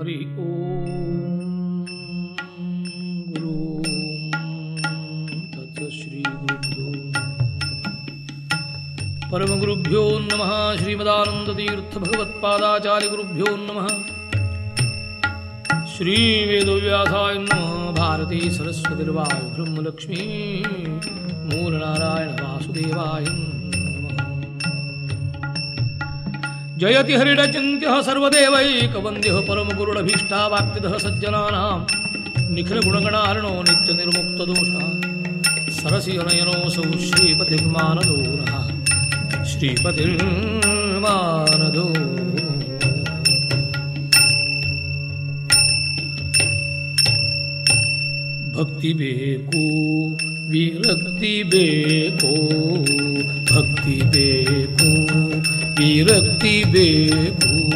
हरि परमगुरुभ्यो नमः श्रीमदानन्दतीर्थभगवत्पादाचार्यगुरुभ्यो नमः श्रीवेदव्यासाय नमः भारते सरस्वति मूलनारायणवासुदेवाय मूलनारायणवासुदेवायम् ಜಯತಿ ಹರಿಡಚಿಂತ್ಯ ಸರ್ವದೇವೈಕವಂದ್ಯ ಪರಮಗುರುಡಭೀಷ್ಟಾವಾಪ್ತಿದ ಸಜ್ಜನಾನಾಂ. ನಿಖಿಲ ಗುಣಗಣಾರಣೋ ನಿತ್ಯ ನಿರ್ಮುಕ್ತ ದೋಷ. ಸರಸಿಯನಯನೋಸೌ ಶ್ರೀಪತಿರ್ಮಾನದೋ ನಃ ಶ್ರೀಪತಿರ್ಮಾನದೋ. ಭಕ್ತಿ ಬೇಕು, ವಿರಕ್ತಿ ಬೇಕು, ಭಕ್ತಿ ಬೇಕು. ವಿರಕ್ತಿ ಬೇಕು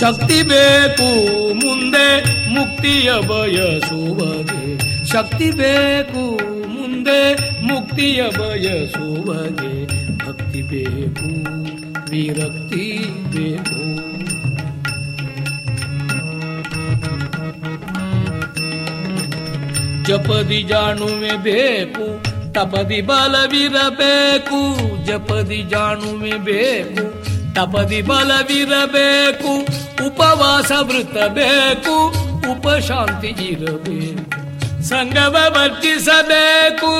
ಶಕ್ತಿ ಬೇಕು ಮುಂದೆ ಮುಕ್ತಿಯ ಬಯಸುವಗೆ. ಶಕ್ತಿ ಬೇಕು ಮುಂದೆ ಮುಕ್ತಿಯ ಬಯಸುವಗೆ. ಭಕ್ತಿ ಬೇಕು, ವಿರಕ್ತಿ ಬೇಕು. ಜಪದಿ ಜಾಣುವೆ ಬೇಕು, ತಪದಿ ಬಲವಿರಬೇಕು. ಜಪದಿ ಜಾಣುವೆ ಬೇಕು ತಪದಿ ಬಲವಿರಬೇಕು ಉಪವಾಸ ವೃತ ಬೇಕು ಉಪಶಾಂತಿ ಇರಬೇಕು ಸಂಗಮ ವರ್ತಿಸಬೇಕು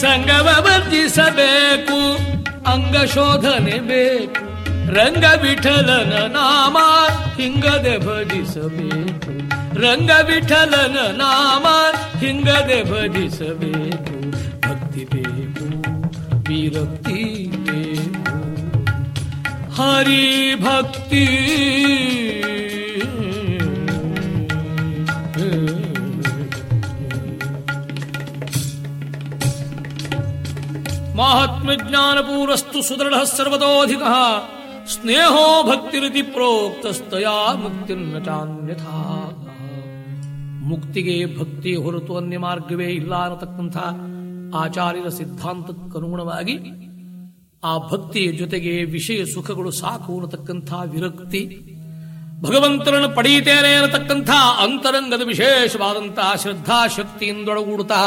ಸಂಗಮ ವರ್ತಿಸಬೇಕು ಅಂಗಶೋಧನೆ ಬೇಕು ರಂಗ ವಿಠಲನ ನಾಮ ಹಿಂಗದೆ ಭಜಿಸಬೇಕು ರಂಗ ವಿಠಲನ ನಾಮ ಹಿಂಗದೆ ಭಜಿಸಬೇಕು ಭಕ್ತಿ ಬೇಕು ವಿರಕ್ತಿ ಬೇಕು ಹರಿ ಭಕ್ತಿ ಮಹಾತ್ಮಜ್ಞಾನಪೂರಸ್ತು ಸುದೃಢ ಸರ್ವತೋಧಿಕ ಸ್ನೇಹೋ ಭಕ್ತಿರಿತಿ ಪ್ರೋಕ್ತಸ್ತಯಾ ಮುಕ್ತಿರ್ನ ಚಾನ್ಯಥಾ ಮುಕ್ತಿಗೆ ಭಕ್ತಿ ಹೊರತು ಅನ್ಯ ಮಾರ್ಗವೇ ಇಲ್ಲ ಅನ್ನತಕ್ಕಂಥ ಆಚಾರ್ಯರ ಸಿದ್ಧಾಂತಕ್ಕನುಗುಣವಾಗಿ ಆ ಭಕ್ತಿಯ ಜೊತೆಗೆ ವಿಷಯ ಸುಖಗಳು ಸಾಕು ಅನ್ನತಕ್ಕಂಥ ವಿರಕ್ತಿ. ಭಗವಂತನನ್ನು ಪಡೆಯುತ್ತೇನೆ ಅನ್ನತಕ್ಕಂಥ ಅಂತರಂಗದ ವಿಶೇಷವಾದಂತಹ ಶ್ರದ್ಧಾ ಶಕ್ತಿಯಿಂದೊಳಗೂಡುತ್ತಾ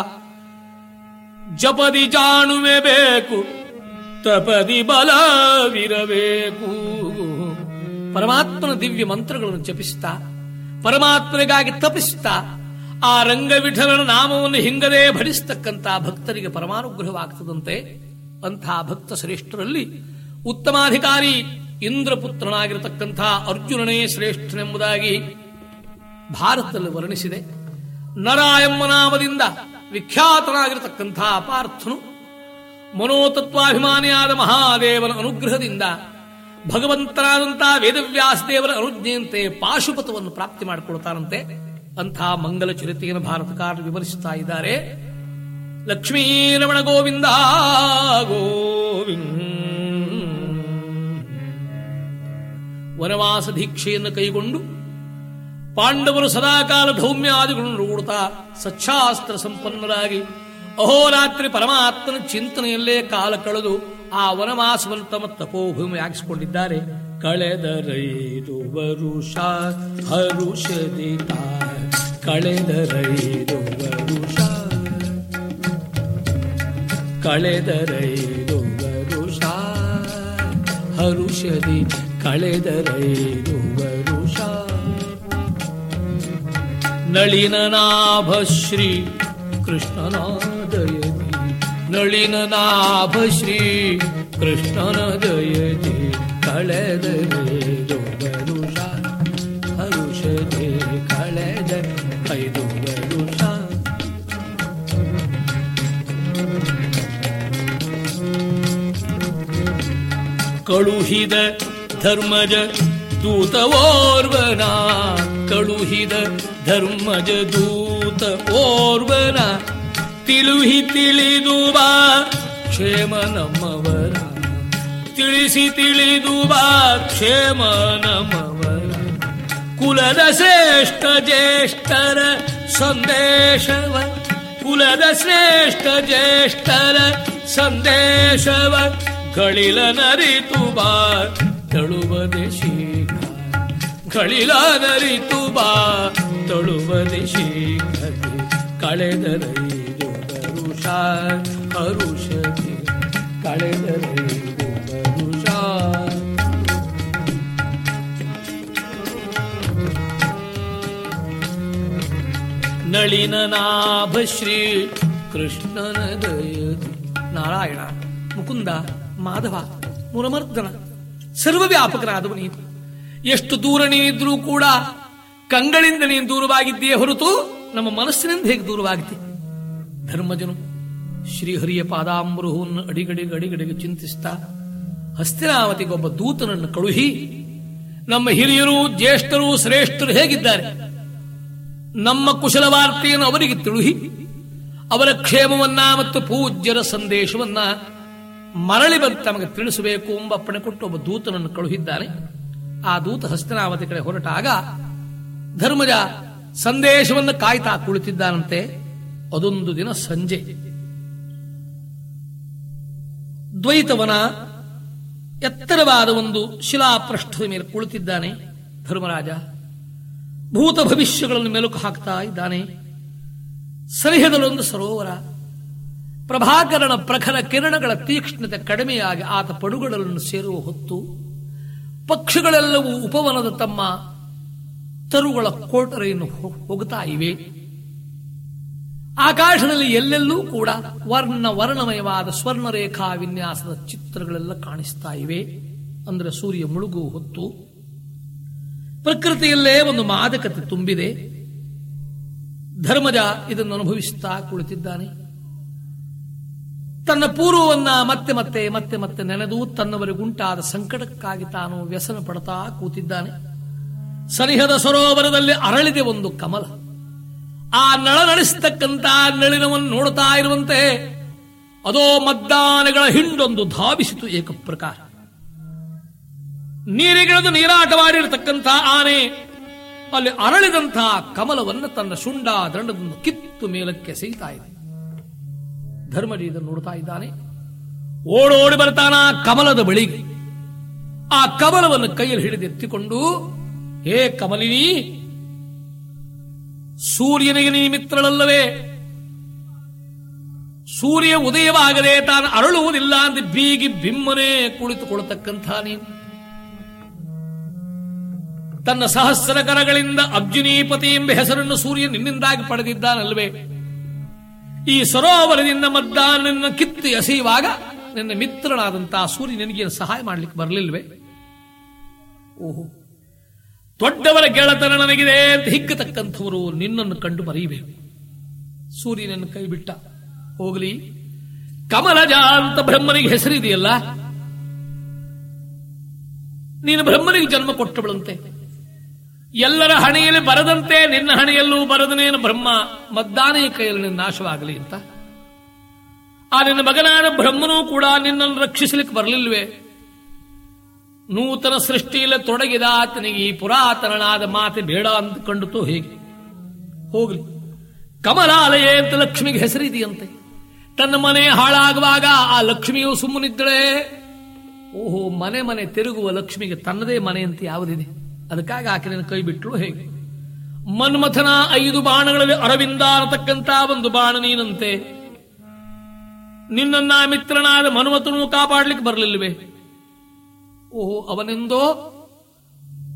ಜಪದಿ ಜಾಣುವೆ ಬೇಕು, ತಪದಿ ಬಲವಿರಬೇಕು ಪರಮಾತ್ಮನ ದಿವ್ಯ ಮಂತ್ರಗಳನ್ನು ಜಪಿಸ್ತಾ ಪರಮಾತ್ಮನಿಗಾಗಿ ತಪಿಸ್ತಾ ಆ ರಂಗವಿಠಲನ ನಾಮವನ್ನು ಹಿಂಗದೆ ಭಡಿಸ್ತಕ್ಕಂಥ ಭಕ್ತರಿಗೆ ಪರಮಾನುಗ್ರಹವಾಗ್ತದಂತೆ ಅಂಥ ಭಕ್ತ ಶ್ರೇಷ್ಠರಲ್ಲಿ ಉತ್ತಮಾಧಿಕಾರಿ ಇಂದ್ರಪುತ್ರನಾಗಿರತಕ್ಕಂಥ ಅರ್ಜುನನೇ ಶ್ರೇಷ್ಠನೆಂಬುದಾಗಿ ಭಾರತದಲ್ಲಿ ವರ್ಣಿಸಿದೆ. ನರ ಎಂಬ ನಾಮದಿಂದ ವಿಖ್ಯಾತನಾಗಿರತಕ್ಕಂಥ ಪಾರ್ಥನು ಮನೋತತ್ವಾಭಿಮಾನಿಯಾದ ಮಹಾದೇವನ ಅನುಗ್ರಹದಿಂದ ಭಗವಂತನಾದಂತಹ ವೇದವ್ಯಾಸ ದೇವರ ಅನುಜ್ಞೆಯಂತೆ ಪಾಶುಪತವನ್ನು ಪ್ರಾಪ್ತಿ ಮಾಡಿಕೊಳ್ತಾರಂತೆ ಅಂತಹ ಮಂಗಲ ಚರಿತೆಯನ್ನು ಭಾರತಕಾರ ವಿವರಿಸುತ್ತಾ ಇದ್ದಾರೆ. ಲಕ್ಷ್ಮೀರಮಣ ಗೋವಿಂದ ಗೋವಿಂದ. ವನವಾಸ ದೀಕ್ಷೆಯನ್ನು ಕೈಗೊಂಡು ಪಾಂಡವರು ಸದಾಕಾಲ ಧೌಮ್ಯಾದಿಗಳನ್ನು ನೋಡುತ್ತಾ ಸಚ್ಚಾಸ್ತ್ರ ಸಂಪನ್ನರಾಗಿ ಅಹೋರಾತ್ರಿ ಪರಮಾತ್ಮನ ಚಿಂತನೆಯಲ್ಲೇ ಕಾಲ ಕಳೆದು ಆ ವನವಾಸವನ್ನು ತಮ್ಮ ತಪೋಭೂಮಿಯಾಗಿಸಿಕೊಂಡಿದ್ದಾರೆ ಕಳೆದರೈದು ವರುಷ ಹರುಷದಿ ಕಳೆದರೈದು ವರುಷ. ಕಳೆದರೈದು ವರುಷ ಹರುಷದಿ ಕಳೆದರೈದು ವರುಷ. ನಳಿನನಾಭ ಶ್ರೀ ಕೃಷ್ಣನ ದಯದಿ ನಳಿನನಾಭ ಶ್ರೀ ಕೃಷ್ಣನ ಜಯತಿ ಕಳೆದ ಕಳುಹಿದ ಧರ್ಮಜ ದೂತವೋರ್ವನ ಕಳುಹಿದ ಧರ್ಮಜ ದೂತ ಓರ್ವನ ತಿಳುಹಿ ತಿಳಿದು ಬಾ. ಕ್ಷೇಮ ನಮ್ಮವರ. ತಿಳಿಸಿ ತಿಳಿದು ಬಾ. ಕ್ಷೇಮ ನಮ್ಮವರ. ಕುಲದ ಶ್ರೇಷ್ಠ ಜ್ಯೇಷ್ಠರ ಸಂದೇಶವ. ಕುಲದ ಶ್ರೇಷ್ಠ ಜ್ಯೇಷ್ಠರ ಸಂದೇಶವ. ಗಳಿಲ ನರಿತು ಬಾ. ತಳುವದೆ ಶೀಘ್ರ ಗಳಿಲ ನರಿತು ಬಾ. ತಳುವದೆ ಶೀಘ್ರ ಕಳೆದರೈದು ಹರುಷ ಕಳೆದರೆ ನಳಿನ ನಾಭ ಶ್ರೀ ಕೃಷ್ಣನ ದಯದಿ ನಾರಾಯಣ, ಮುಕುಂದ, ಮಾಧವ, ಮುರಮರ್ದನ, ಸರ್ವವ್ಯಾಪಕರಾದವ ನೀನು. ಎಷ್ಟು ದೂರ ನೀನಿದ್ರೂ ಕೂಡ ಕಂಗಳಿಂದ ನೀನು ದೂರವಾಗಿದ್ದೀಯೇ ಹೊರತು ನಮ್ಮ ಮನಸ್ಸಿನಿಂದ ಹೇಗೆ ದೂರವಾಗಿದೆ ಧರ್ಮಜನು ಶ್ರೀಹರಿಯ ಪಾದಾಮೃಹವನ್ನು ಅಡಿಗಡಿಗೆ ಅಡಿಗಡಿಗೆ ಚಿಂತಿಸ್ತಾ ಹಸ್ತಿನಾವತಿಗೊಬ್ಬ ದೂತನನ್ನು ಕಳುಹಿ, ನಮ್ಮ ಹಿರಿಯರು, ಜ್ಯೇಷ್ಠರು, ಶ್ರೇಷ್ಠರು ಹೇಗಿದ್ದಾರೆ? ನಮ್ಮ ಕುಶಲವಾರ್ತೆಯನ್ನು ಅವರಿಗೆ ತಿಳುಹಿ, ಅವರ ಕ್ಷೇಮವನ್ನ ಮತ್ತು ಪೂಜ್ಯರ ಸಂದೇಶವನ್ನ ಮರಳಿ ಬಂದು ತಮಗೆ ತಿಳಿಸಬೇಕು ಎಂಬ ಅಪ್ಪಣೆ ಕೊಟ್ಟು ಒಬ್ಬ ದೂತನನ್ನು ಕಳುಹಿದ್ದಾನೆ. ಆ ದೂತ ಹಸ್ತನಾವತಿ ಕಡೆ ಹೊರಟಾಗ ಧರ್ಮಜ ಸಂದೇಶವನ್ನು ಕಾಯ್ತಾ ಕುಳಿತಿದ್ದಾನಂತೆ. ಅದೊಂದು ದಿನ ಸಂಜೆ. ದ್ವೈತವನ ಎತ್ತರವಾದ ಒಂದು ಶಿಲಾಪೃಷ್ಠದ ಮೇಲೆ ಕುಳಿತಿದ್ದಾನೆ ಧರ್ಮರಾಜ. ಭೂತ ಭವಿಷ್ಯಗಳನ್ನು ಮೆಲುಕು ಹಾಕ್ತಾ ಇದ್ದಾನೆ. ಸರಿಹದಲ್ಲೊಂದು ಸರೋವರ. ಪ್ರಭಾಕರಣ ಪ್ರಖರ ಕಿರಣಗಳ ತೀಕ್ಷ್ಣತೆ ಕಡಿಮೆಯಾಗಿ ಆತ ಪಡುಗಳನ್ನು ಸೇರುವ ಹೊತ್ತು ಪಕ್ಷಿಗಳೆಲ್ಲವೂ ಉಪವನದ ತಮ್ಮ ತರುಗಳ ಕೋಟರೆಯನ್ನು ಹೊ- ಹೋಗುತ್ತಾ ಇವೆ. ಆಕಾಶದಲ್ಲಿ ಎಲ್ಲೆಲ್ಲೂ ಕೂಡ ವರ್ಣ ವರ್ಣಮಯವಾದ ಸ್ವರ್ಣರೇಖಾ ವಿನ್ಯಾಸದ ಚಿತ್ರಗಳೆಲ್ಲ ಕಾಣಿಸ್ತಾ ಇವೆ. ಅಂದರೆ ಸೂರ್ಯ ಮುಳುಗು ಹೊತ್ತು ಪ್ರಕೃತಿಯಲ್ಲೇ ಒಂದು ಮಾದಕತೆ ತುಂಬಿದೆ. ಧರ್ಮಜ ಇದನ್ನು ಅನುಭವಿಸುತ್ತಾ ಕುಳಿತಿದ್ದಾನೆ. ತನ್ನ ಪೂರ್ವವನ್ನ ಮತ್ತೆ ಮತ್ತೆ ಮತ್ತೆ ಮತ್ತೆ ನೆನೆದು ತನ್ನವರಿಗುಂಟಾದ ಸಂಕಟಕ್ಕಾಗಿ ತಾನು ವ್ಯಸನ ಪಡ್ತಾ ಕೂತಿದ್ದಾನೆ. ಸನಿಹದ ಸರೋವರದಲ್ಲಿ ಅರಳಿದೆ ಒಂದು ಕಮಲ. ಆ ನಳನಳಿಸ್ತಕ್ಕಂತ ನಳಿನವನ್ನು ನೋಡ್ತಾ ಇರುವಂತೆ ಅದೋ ಮದ್ದಾನೆಗಳ ಹಿಂಡೊಂದು ಧಾವಿಸಿತು ಏಕಪ್ರಕಾರ ನೀರಿಗಿಳಿದು ನೀರಾಟವಾಡಿರತಕ್ಕಂಥ ಆನೆ ಅಲ್ಲಿ ಅರಳಿದಂತಹ ಕಮಲವನ್ನು ತನ್ನ ಶುಂಡ ದಂಡದಿಂದ ಕಿತ್ತು ಮೇಲಕ್ಕೆ ಎಸೆಯುತ್ತಾ ಇದೆ. ಧರ್ಮಜಿ ಇದನ್ನು ನೋಡ್ತಾ ಇದ್ದಾನೆ. ಓಡೋಡಿ ಬರ್ತಾನ ಕಮಲದ ಬಳಿಗೆ ಆ ಕಮಲವನ್ನು ಕೈಯಲ್ಲಿ ಹಿಡಿದು ಎತ್ತಿಕೊಂಡು, ಹೇ ಕಮಲಿನಿ ಸೂರ್ಯನಿಗೆ ನೀ ಮಿತ್ರಳಲ್ಲವೇ ಸೂರ್ಯ ಉದಯವಾಗದೆ ತಾನು ಅರಳುವುದಿಲ್ಲ ಅಂತ ಬೀಗಿ ಬಿಮ್ಮನೆ ಕುಳಿತುಕೊಳ್ಳತಕ್ಕಂಥ ನೀನು. ತನ್ನ ಸಹಸ್ರ ಕರಗಳಿಂದ ಅಬ್ಜುನೀಪತಿ ಎಂಬ ಹೆಸರನ್ನು ಸೂರ್ಯ ನಿನ್ನಿಂದಾಗಿ ಪಡೆದಿದ್ದಾನಲ್ವೇ? ಈ ಸರೋವರದಿಂದ ಮದ್ದಾನನ್ನ ಕಿತ್ತು ಎಸೆಯುವಾಗ ನಿನ್ನ ಮಿತ್ರನಾದಂತಹ ಸೂರ್ಯ ನಿನಗೆ ಸಹಾಯ ಮಾಡಲಿಕ್ಕೆ ಬರಲಿಲ್ವೇ? ಓಹೋ ದೊಡ್ಡವರ ಗೆಳತನ ನನಗಿದೆ ಅಂತ ಹಿಕ್ಕತಕ್ಕಂಥವರು ನಿನ್ನನ್ನು ಕಂಡು ಬರೀಬೇಕು ಸೂರ್ಯನನ್ನು ಕೈ ಬಿಟ್ಟ ಹೋಗಲಿ. ಕಮಲಜ ಅಂತ ಬ್ರಹ್ಮನಿಗೆ ಹೆಸರಿದೆಯಲ್ಲ? ನೀನು ಬ್ರಹ್ಮನಿಗೆ ಜನ್ಮ ಕೊಟ್ಟವಳಂತೆ. ಎಲ್ಲರ ಹಣೆಯಲ್ಲಿ ಬರದಂತೆ ನಿನ್ನ ಹಣೆಯಲ್ಲೂ ಬರದನೇನು ಬ್ರಹ್ಮ? ಮದ್ದಾನೆಯ ಕೈಯಲ್ಲಿ ನಾಶವಾಗಲಿ ಅಂತ. ಆ ನಿನ್ನ ಮಗನಾದ ಬ್ರಹ್ಮನೂ ಕೂಡ ನಿನ್ನನ್ನು ರಕ್ಷಿಸಲಿಕ್ಕೆ ಬರಲಿಲ್ವೇ? ನೂತನ ಸೃಷ್ಟಿಯಲ್ಲಿ ತೊಡಗಿದ ಆತನಿಗೆ ಈ ಪುರಾತನನಾದ ಮಾತೆ ಬೇಡ ಅಂದುಕೊಂಡಿತು ಹೇಗೆ? ಹೋಗಲಿ. ಕಮಲಾಲಯ ಅಂತ ಲಕ್ಷ್ಮಿಗೆ ಹೆಸರಿದೆಯಂತೆ. ತನ್ನ ಮನೆ ಹಾಳಾಗುವಾಗ ಆ ಲಕ್ಷ್ಮಿಯು ಸುಮ್ಮನಿದ್ದಳೆ. ಓಹೋ, ಮನೆ ಮನೆ ತಿರುಗುವ ಲಕ್ಷ್ಮಿಗೆ ತನ್ನದೇ ಮನೆ ಅಂತ ಯಾವುದಿದೆ? ಅದಕ್ಕಾಗಿ ಆಕೆನ ಕೈ ಬಿಟ್ಟಳು ಹೇಗೆ? ಮನ್ಮಥನ ಐದು ಬಾಣಗಳಲ್ಲಿ ಅರವಿಂದ ಅನ್ನತಕ್ಕಂತ ಒಂದು ಬಾಣ ನೀನಂತೆ. ನಿನ್ನ ಮಿತ್ರನಾದ ಮನ್ಮಥನು ಕಾಪಾಡ್ಲಿಕ್ಕೆ ಬರಲಿಲ್ವೇ ಓಹೋ, ಅವನೆಂದೋ?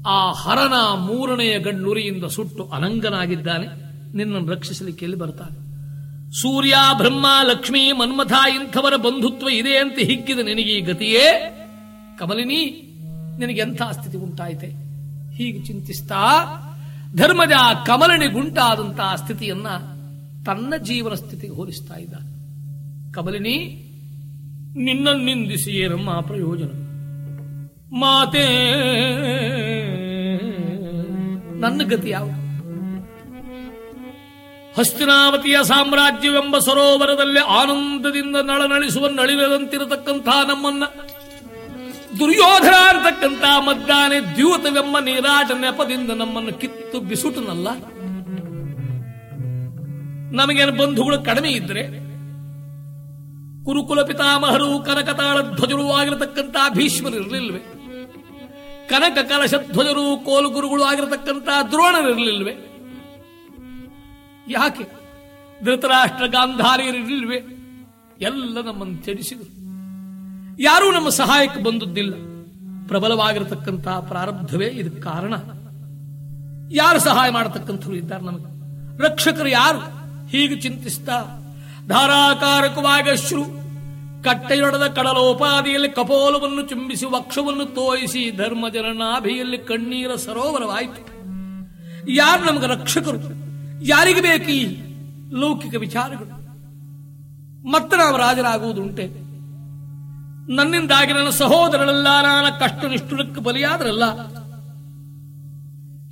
ಆ ಹರನ ಮೂರನೆಯ ಗಣ್ಣುರಿಯಿಂದ ಸುಟ್ಟು ಅನಂಗನಾಗಿದ್ದಾನೆ ನಿನ್ನನ್ನು ರಕ್ಷಿಸಲಿಕ್ಕೆ ಎಲ್ಲಿ ಬರ್ತಾನೆ? ಸೂರ್ಯ, ಬ್ರಹ್ಮ, ಲಕ್ಷ್ಮಿ, ಮನ್ಮಥ ಇಂಥವರ ಬಂಧುತ್ವ ಇದೆ ಅಂತ ಹಿಗ್ಗಿದ ನಿನಗೆ ಈ ಗತಿಯೇ? ಕಮಲಿನಿ, ನಿನಗೆ ಎಂಥ ಸ್ಥಿತಿ ಉಂಟಾಯಿತೆ? ಹೀಗೆ ಚಿಂತಿಸ್ತಾ ಧರ್ಮಜ ಕಮಲನಿಗುಂಟಾದಂತಹ ಸ್ಥಿತಿಯನ್ನ ತನ್ನ ಜೀವನ ಸ್ಥಿತಿಗೆ ಹೋಲಿಸ್ತಾ ಇದ್ದ ಕಮಲಿನಿ ನಿನ್ನ ನಿಂದಿಸಿ ಏನಮ್ಮ ಪ್ರಯೋಜನ. ಮಾತೇ. ನನ್ನ ಗತಿ ಯಾವ? ಹಸ್ತಿನಾವತಿಯ ಸಾಮ್ರಾಜ್ಯವೆಂಬ ಸರೋವರದಲ್ಲಿ ಆನಂದದಿಂದ ನಳನಳಿಸುವ ನಳಿನದಂತಿರತಕ್ಕಂಥ ನಮ್ಮನ್ನ. ದುರ್ಯೋಧನ ಅಂತಕ್ಕಂಥ ಮದ್ದಾನೆ ದ್ಯೂತವೆಂಬ ನೀರಾಟ ನೆಪದಿಂದ ನಮ್ಮನ್ನು ಕಿತ್ತು ಬಿಸುಟನಲ್ಲ. ನಮಗೇನು ಬಂಧುಗಳು ಕಡಿಮೆ ಇದ್ರೆ, ಕುರುಕುಲ ಪಿತಾಮಹರು ಕನಕತಾಳ ಧ್ವಜರು ಭೀಷ್ಮರು ಭೀಷ್ಮರಿರಲಿಲ್ವೇ ಕನಕ ಕಲಶ ಧ್ವಜರು ಕೋಲು ಗುರುಗಳು ಆಗಿರತಕ್ಕಂಥ ದ್ರೋಣರಿರಲಿಲ್ವೇ? ಯಾಕೆ? ಧೃತರಾಷ್ಟ್ರ ಗಾಂಧಾರಿಯರಿರಲಿಲ್ವೆ? ಎಲ್ಲ ನಮ್ಮನ್ನು ತ್ಯಜಿಸಿದರು. ಯಾರೂ ನಮ್ಮ ಸಹಾಯಕ್ಕೆ ಬಂದದ್ದಿಲ್ಲ. ಪ್ರಬಲವಾಗಿರತಕ್ಕಂತಹ ಪ್ರಾರಬ್ಧವೇ ಇದಕ್ಕೆ ಕಾರಣ. ಯಾರು ಸಹಾಯ ಮಾಡತಕ್ಕಂಥವ್ರು ಇದ್ದಾರೆ ನಮಗೆ? ರಕ್ಷಕರು ಯಾರು? ಹೀಗೆ ಚಿಂತಿಸ್ತಾ ಧಾರಾಕಾರಕವಾಗಿ ಅಶ್ರು ಕಟ್ಟೆಯೊಡೆದ ಕಡಲೋಪಾದಿಯಲ್ಲಿ ಕಪೋಲವನ್ನು ಚುಂಬಿಸಿ, ವಕ್ಷವನ್ನು ತೋಯಿಸಿ ನಾಭಿಯಲ್ಲಿ ಕಣ್ಣೀರ ಸರೋವರವಾಯಿತು. ಯಾರು ನಮಗೆ ರಕ್ಷಕರು? ಯಾರಿಗೆ ಬೇಕು ಈ ಲೌಕಿಕ ವಿಚಾರಗಳು? ಮತ್ತೆ ನಾವು ರಾಜರಾಗುವುದುಂಟೆ. ನನ್ನಿಂದಾಗಿ ನನ್ನ ಸಹೋದರರೆಲ್ಲ ನಾನು ಕಷ್ಟ ನಿಷ್ಠುರಕ್ಕೆ ಬಲಿಯಾದ್ರಲ್ಲ.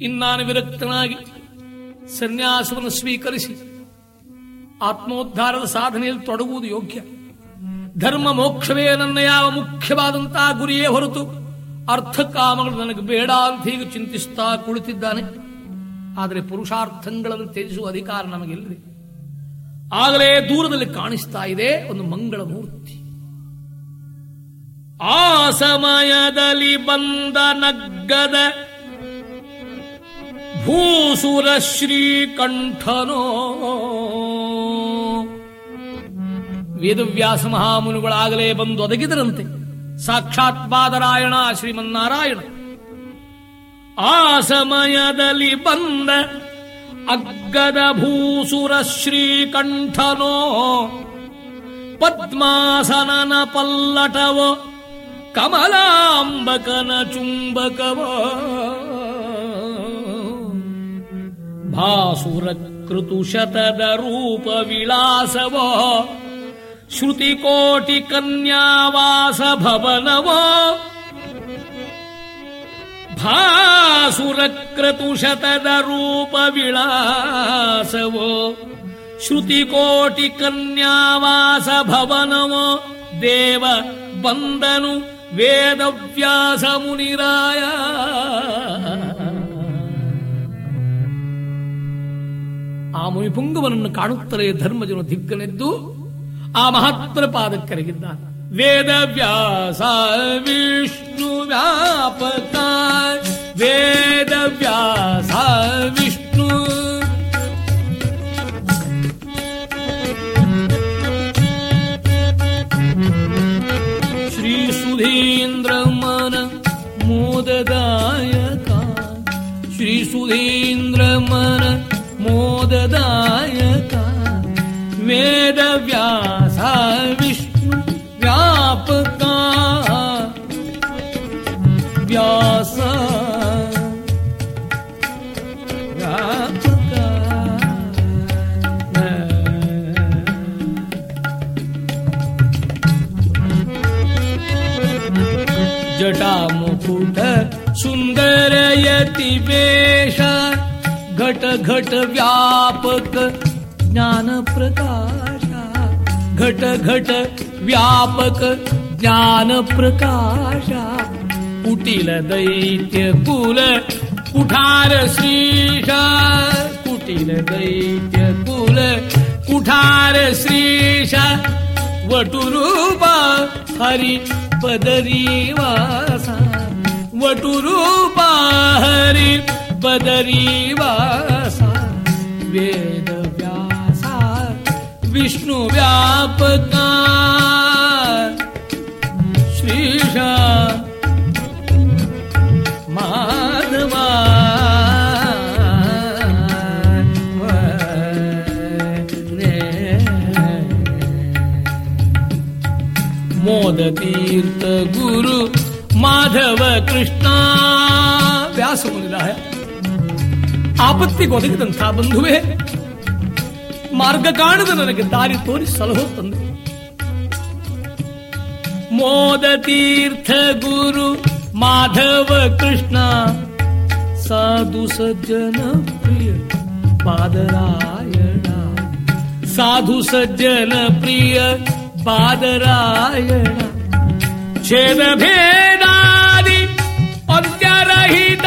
ಇನ್ನಾನು ವಿರಕ್ತನಾಗಿ ಸನ್ಯಾಸವನ್ನು ಸ್ವೀಕರಿಸಿ, ಆತ್ಮೋದ್ಧಾರದ ಸಾಧನೆಯಲ್ಲಿ ತೊಡಗುವುದು ಯೋಗ್ಯ. ಧರ್ಮ ಮೋಕ್ಷವೇ ನನ್ನ ಯಾವ ಮುಖ್ಯವಾದಂತಹ ಗುರಿಯೇ ಹೊರತು ಅರ್ಥ ಕಾಮಗಳು ನನಗೆ ಬೇಡ ಅಂತ ಹೀಗೆ ಚಿಂತಿಸ್ತಾ ಕುಳಿತಿದ್ದಾನೆ. ಆದರೆ ಪುರುಷಾರ್ಥಗಳನ್ನು ತ್ಯಜಿಸುವ ಅಧಿಕಾರ ನಮಗಿಲ್ಲದೆ ಆಗಲೇ ದೂರದಲ್ಲಿ ಕಾಣಿಸ್ತಾ ಇದೆ ಒಂದು ಮಂಗಳ ಮೂರ್ತಿ. ಆ ಸಮಯದಲ್ಲಿ ಬಂದ ನಗ್ಗದ ಭೂಸುರ ಶ್ರೀಕಂಠನೋ ವೇದವ್ಯಾಸ ಮಹಾಮುನಿಗಳಾಗಲೇ ಬಂದು ಒದಗಿದರಂತೆ ಸಾಕ್ಷಾತ್ ಬಾದರಾಯಣ ಶ್ರೀಮನ್ನಾರಾಯಣ ಆ ಸಮಯದಲ್ಲಿ ಬಂದ ಅಗ್ಗದ ಭೂಸುರ ಶ್ರೀಕಂಠನೋ ಪದ್ಮಾಸನನ ಪಲ್ಲಟವೋ ಕಮಲಾಂಬಕನ ಚುಂಬಕವೋ ಭಾಸುರ ಕೃತುಶತದ ರೂಪ ವಿಳಾಸವೋ ಶ್ರುತಿ ಕೋಟಿ ಕನ್ಯಾವಾಸ ಭವನವೋ ಭಾಸುರ ಕ್ರತುಶತದ ರೂಪ ವಿಳಾಸವೋ ಶ್ರುತಿ ಕೋಟಿ ಕನ್ಯಾವಾಸ ಭವನವೋ ದೇವ ಬಂದನು ವೇದವ್ಯಾಸ ಮುನಿರಾಯ ಆ ಮುನಿಪುಂಗವನನ್ನು ಕಾಣುತ್ತಲೇ ಧರ್ಮಜನು ದಿಕ್ಕನೆದ್ದು ಆ ಮಹಾತ್ಮರ ಪಾದಕ್ಕರಗಿದ್ದಾನೆ ವೇದ ವ್ಯಾಸ ವಿಷ್ಣು ವ್ಯಾಪಕ ವೇದ ವ್ಯಾಸ ವಿಷ್ಣು ಶ್ರೀ ಸುಧೀಂದ್ರ ಮನ ಮೋದದಾಯಕ ಶ್ರೀ ಸುಧೀಂದ್ರ ಮನ ಮೋದದಾಯಕ ವೇದ ವ್ಯಾಸ विष्णु व्यापका व्यास जटा मुकुट सुंदर यति वेश घट घट व्यापक ज्ञान प्रकाश। घट घट व्यापक ज्ञान प्रकाश। कुटिल दैत्य कुल कुठार श्रीष कुटिल दैत्य कुल कुठार श्रीष वटुरूप हरि पदरीवासा वटुरूप हरि बदरीवासा वेद व्यासा विष्णु व्यापका। श्रीषा माधवा। मोदतीर्थ गुरु माधव कृष्णा। व्यास मुनि है। आपत्ति गोदिक तंथा है ಮಾರ್ಗ ಕಾಣದ ನನಗೆ ದಾರಿ ತೋರಿ ಸಲಹೋ ತಂದೆ ಮೋದ ತೀರ್ಥ ಗುರು ಮಾಧವ ಕೃಷ್ಣ ಸಾಧು ಸಜ್ಜನ ಪ್ರಿಯ ಪಾದರಾಯಣ ಸಾಧು ಸಜ್ಜನ ಪ್ರಿಯ ಪಾದರಾಯಣ ಛೇದ ಭೇದಾದಿ ಅಂತ್ಯರಹಿತ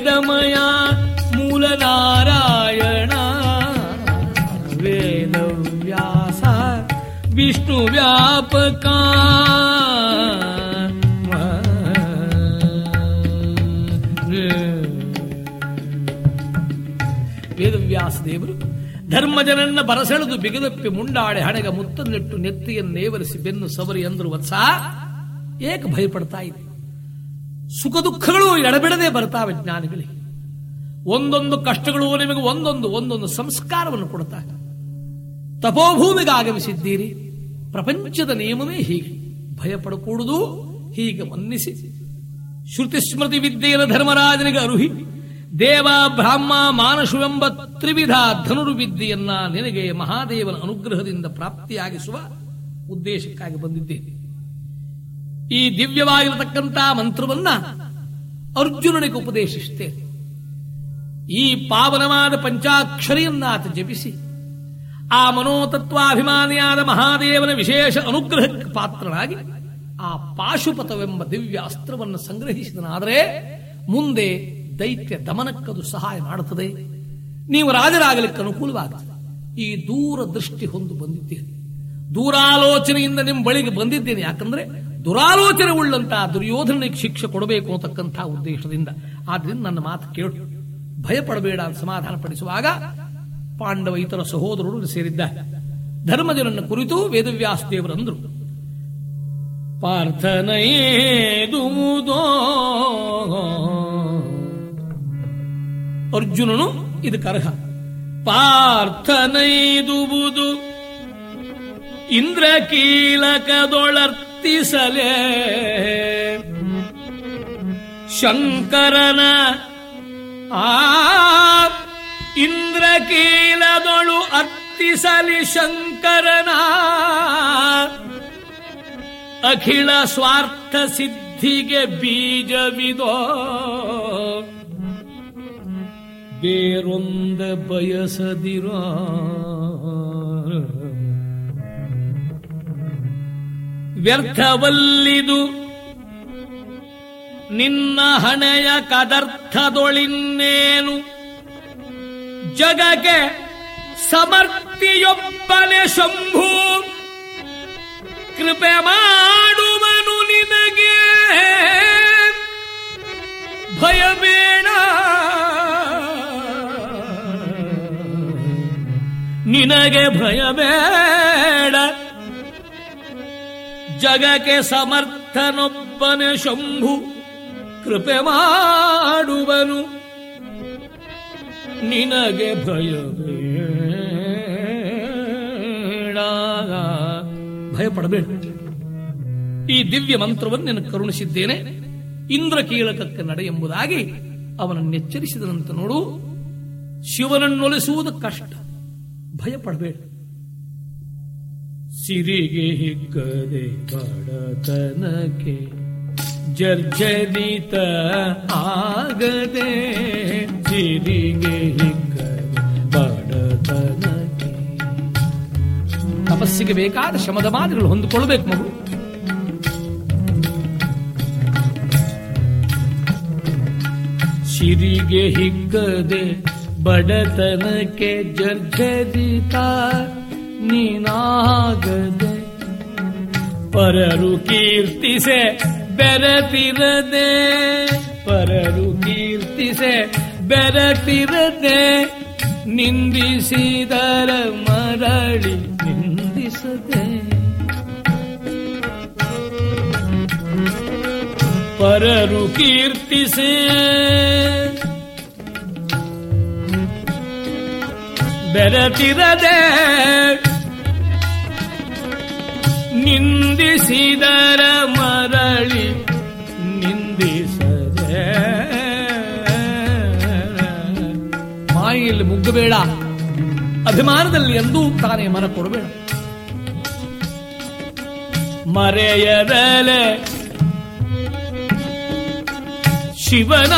ವೇದಮಯ ಮೂಲ ನಾರಾಯಣ ವೇದ ವ್ಯಾಸ ವಿಷ್ಣು ವ್ಯಾಪಕ. ವೇದವ್ಯಾಸ ದೇವರು, ಧರ್ಮಜನನ್ನ ಬರಸೆಳೆದು ಬಿಗದಪ್ಪಿ ಮುಂಡಾಳೆ ಹಣೆಗ ಮುತ್ತನ್ನಿಟ್ಟು ನೆತ್ತಿಯನ್ನೇವರಿಸಿ ಬೆನ್ನು ಸವರಿ ಅಂದ್ರು ವತ್ಸ, ಏಕ ಭಯಪಡ್ತಾ ಇದೆ ಸುಖ ದುಃಖಗಳು ಎಡಬಿಡದೆ ಬರ್ತಾವೆ ಜ್ಞಾನಿಗಳಿಗೆ. ಒಂದೊಂದು ಕಷ್ಟಗಳು ನಿಮಗೆ ಒಂದೊಂದು ಒಂದೊಂದು ಸಂಸ್ಕಾರವನ್ನು ಕೊಡುತ್ತಾರೆ ತಪೋಭೂಮಿಗೆ ಆಗಮಿಸಿದ್ದೀರಿ. ಪ್ರಪಂಚದ ನಿಯಮವೇ ಹೀಗೆ. ಭಯಪಡಕೂಡುದು ಹೀಗೆ ಮನ್ನಿಸಿ. ಶ್ರುತಿ ಸ್ಮೃತಿ ವಿದ್ಯೆಯ ಧರ್ಮರಾಜನಿಗೆ ಅರುಹಿ. ದೇವ ಬ್ರಾಹ್ಮ ಮಾನಸುವೆಂಬ ತ್ರಿವಿಧ ಧನುರ್ವಿದ್ಯೆಯನ್ನ ನಿನಗೆ ಮಹಾದೇವನ ಅನುಗ್ರಹದಿಂದ ಪ್ರಾಪ್ತಿಯಾಗಿಸುವ ಉದ್ದೇಶಕ್ಕಾಗಿ ಬಂದಿದ್ದೇನೆ. ಈ ದಿವ್ಯವಾಗಿರತಕ್ಕಂತ ಮಂತ್ರವನ್ನ ಅರ್ಜುನನಿಗೆ ಉಪದೇಶಿಸ್ತೇನೆ ಈ ಪಾವನವಾದ ಪಂಚಾಕ್ಷರಿಯನ್ನಾತ ಜಪಿಸಿ, ಆ ಮನೋತತ್ವಾಭಿಮಾನಿಯಾದ ಮಹಾದೇವನ ವಿಶೇಷ ಅನುಗ್ರಹಕ್ಕೆ ಪಾತ್ರನಾಗಿ ಆ ಪಾಶುಪತವೆಂಬ ದಿವ್ಯ ಅಸ್ತ್ರವನ್ನು ಸಂಗ್ರಹಿಸಿದನಾದರೆ ಮುಂದೆ ದೈತ್ಯ ದಮನಕ್ಕದು ಸಹಾಯ ಮಾಡುತ್ತದೆ. ನೀವು ರಾಜರಾಗಲಿಕ್ಕೆ ಅನುಕೂಲವಾಗುತ್ತದೆ. ಈ ದೂರ ದೃಷ್ಟಿ ಹೊಂದು ಬಂದಿದ್ದೇನೆ ದೂರಾಲೋಚನೆಯಿಂದ ನಿಮ್ಮ ಬಳಿಗೆ ಬಂದಿದ್ದೇನೆ. ಯಾಕಂದ್ರೆ ದುರಾಲೋಚನೆ ಉಳ್ಳಂತಹ ದುರ್ಯೋಧನಿಗೆ ಶಿಕ್ಷೆ ಕೊಡಬೇಕು ಅಂತಕ್ಕಂತಹ ಉದ್ದೇಶದಿಂದ. ಆದ್ರಿಂದ ನನ್ನ ಮಾತು ಕೇಳು. ಭಯಪಡಬೇಡ ಅಂತ ಸಮಾಧಾನ ಪಡಿಸುವಾಗ ಪಾಂಡವ ಇತರ ಸಹೋದರರು ಸೇರಿದ್ದಾರೆ. ಧರ್ಮಜನನ್ನ ಕುರಿತು ವೇದವ್ಯಾಸ ದೇವರಂದ್ರು ಪಾರ್ಥನಯೇದುವುದೋ ಅರ್ಜುನನು ಇದು ಕರ್ಹ ಪಾರ್ಥನೈದುವುದು ಇಂದ್ರ ಕೀಲಕದೊಳರ್ತಿಸಲೇ ಶಂಕರನ ಆ ಇಂದ್ರ ಅತ್ತಿಸಲಿ ಶಂಕರನ. ಅಖಿಲ ಸ್ವಾರ್ಥ ಸಿದ್ಧಿಗೆ ಬೀಜವಿದೋ. ಬೇರೊಂದ ಬಯಸದಿರೋ. ವ್ಯರ್ಥವಲ್ಲಿದು. ನಿನ್ನ ಹಣೆಯ ಕದರ್ಥದೊಳಿನ್ನೇನು? ಜಗಕ್ಕೆ ಸಮರ್ಥಿಯೊಬ್ಬನೆ ಶಂಭು. ಕೃಪೆ ಮಾಡುವನು ನಿನಗೆ. ಭಯಬೇಡ. ನಿನಗೆ ಭಯಬೇಡ. ಜಗಕ್ಕೆ ಸಮರ್ಥನೊಬ್ಬನ ಶಂಭು ಕೃಪೆ ಮಾಡುವನು. ನಿನಗೆ ಭಯಬೇಡ ಭಯಪಡಬೇಡ ಈ ದಿವ್ಯ ಮಂತ್ರವನ್ನು ನಿನಗೆ ಕರುಣಿಸಿದ್ದೇನೆ. ಇಂದ್ರ ಕೀಳಕಕ್ಕೆ ನಡೆ ಎಂಬುದಾಗಿ ಅವನನ್ನು ಎಚ್ಚರಿಸಿದನಂತ ನೋಡು. ಶಿವನನ್ನೊಲಿಸುವುದು ಕಷ್ಟ. ಭಯಪಡಬೇಡ ಸಿರಿಗೆ ಹಿಗ್ಗದೆ ಬಡತನಕ್ಕೆ ಜರ್ಜರಿತ ಆಗದೆ ಸಿರಿಗೆ ಹಿಗ್ಗದೆ ಬಡತನಕ್ಕೆ. ತಪಸ್ಸಿಗೆ ಬೇಕಾದ ಶಮದ ಮಾದರಿಗಳು ಹೊಂದಿಕೊಳ್ಬೇಕು ಮಗು. ಸಿರಿಗೆ ಹಿಗ್ಗದೆ ಬಡತನಕ್ಕೆ ಜರ್ಜರಿತ ನೀನಾಗದೆ ಪರರು ಕೀರ್ತಿಸೆ ಬೆರತಿರದೆ ಪರರು ಕೀರ್ತಿಸೆ ಬೆರತಿರದೆ ನಿಂದಿಸಿದರ ಮರಳಿ ನಿಂದಿಸದೆ. ಪರರು ಕೀರ್ತಿಸೆ ಬೆರತಿರದೆ ನಿಂದಿಸಿದರ ಮರಳಿ ನಿಂದಿಸದೆ. ಮಾಯಲ್ಲಿ ಮುಗ್ಗಬೇಡ. ಅಭಿಮಾನದಲ್ಲಿ ಎಂದೂ ತಾನೇ ಮನ ಕೊಡಬೇಡ. ಮರೆಯದಲೆ ಶಿವನ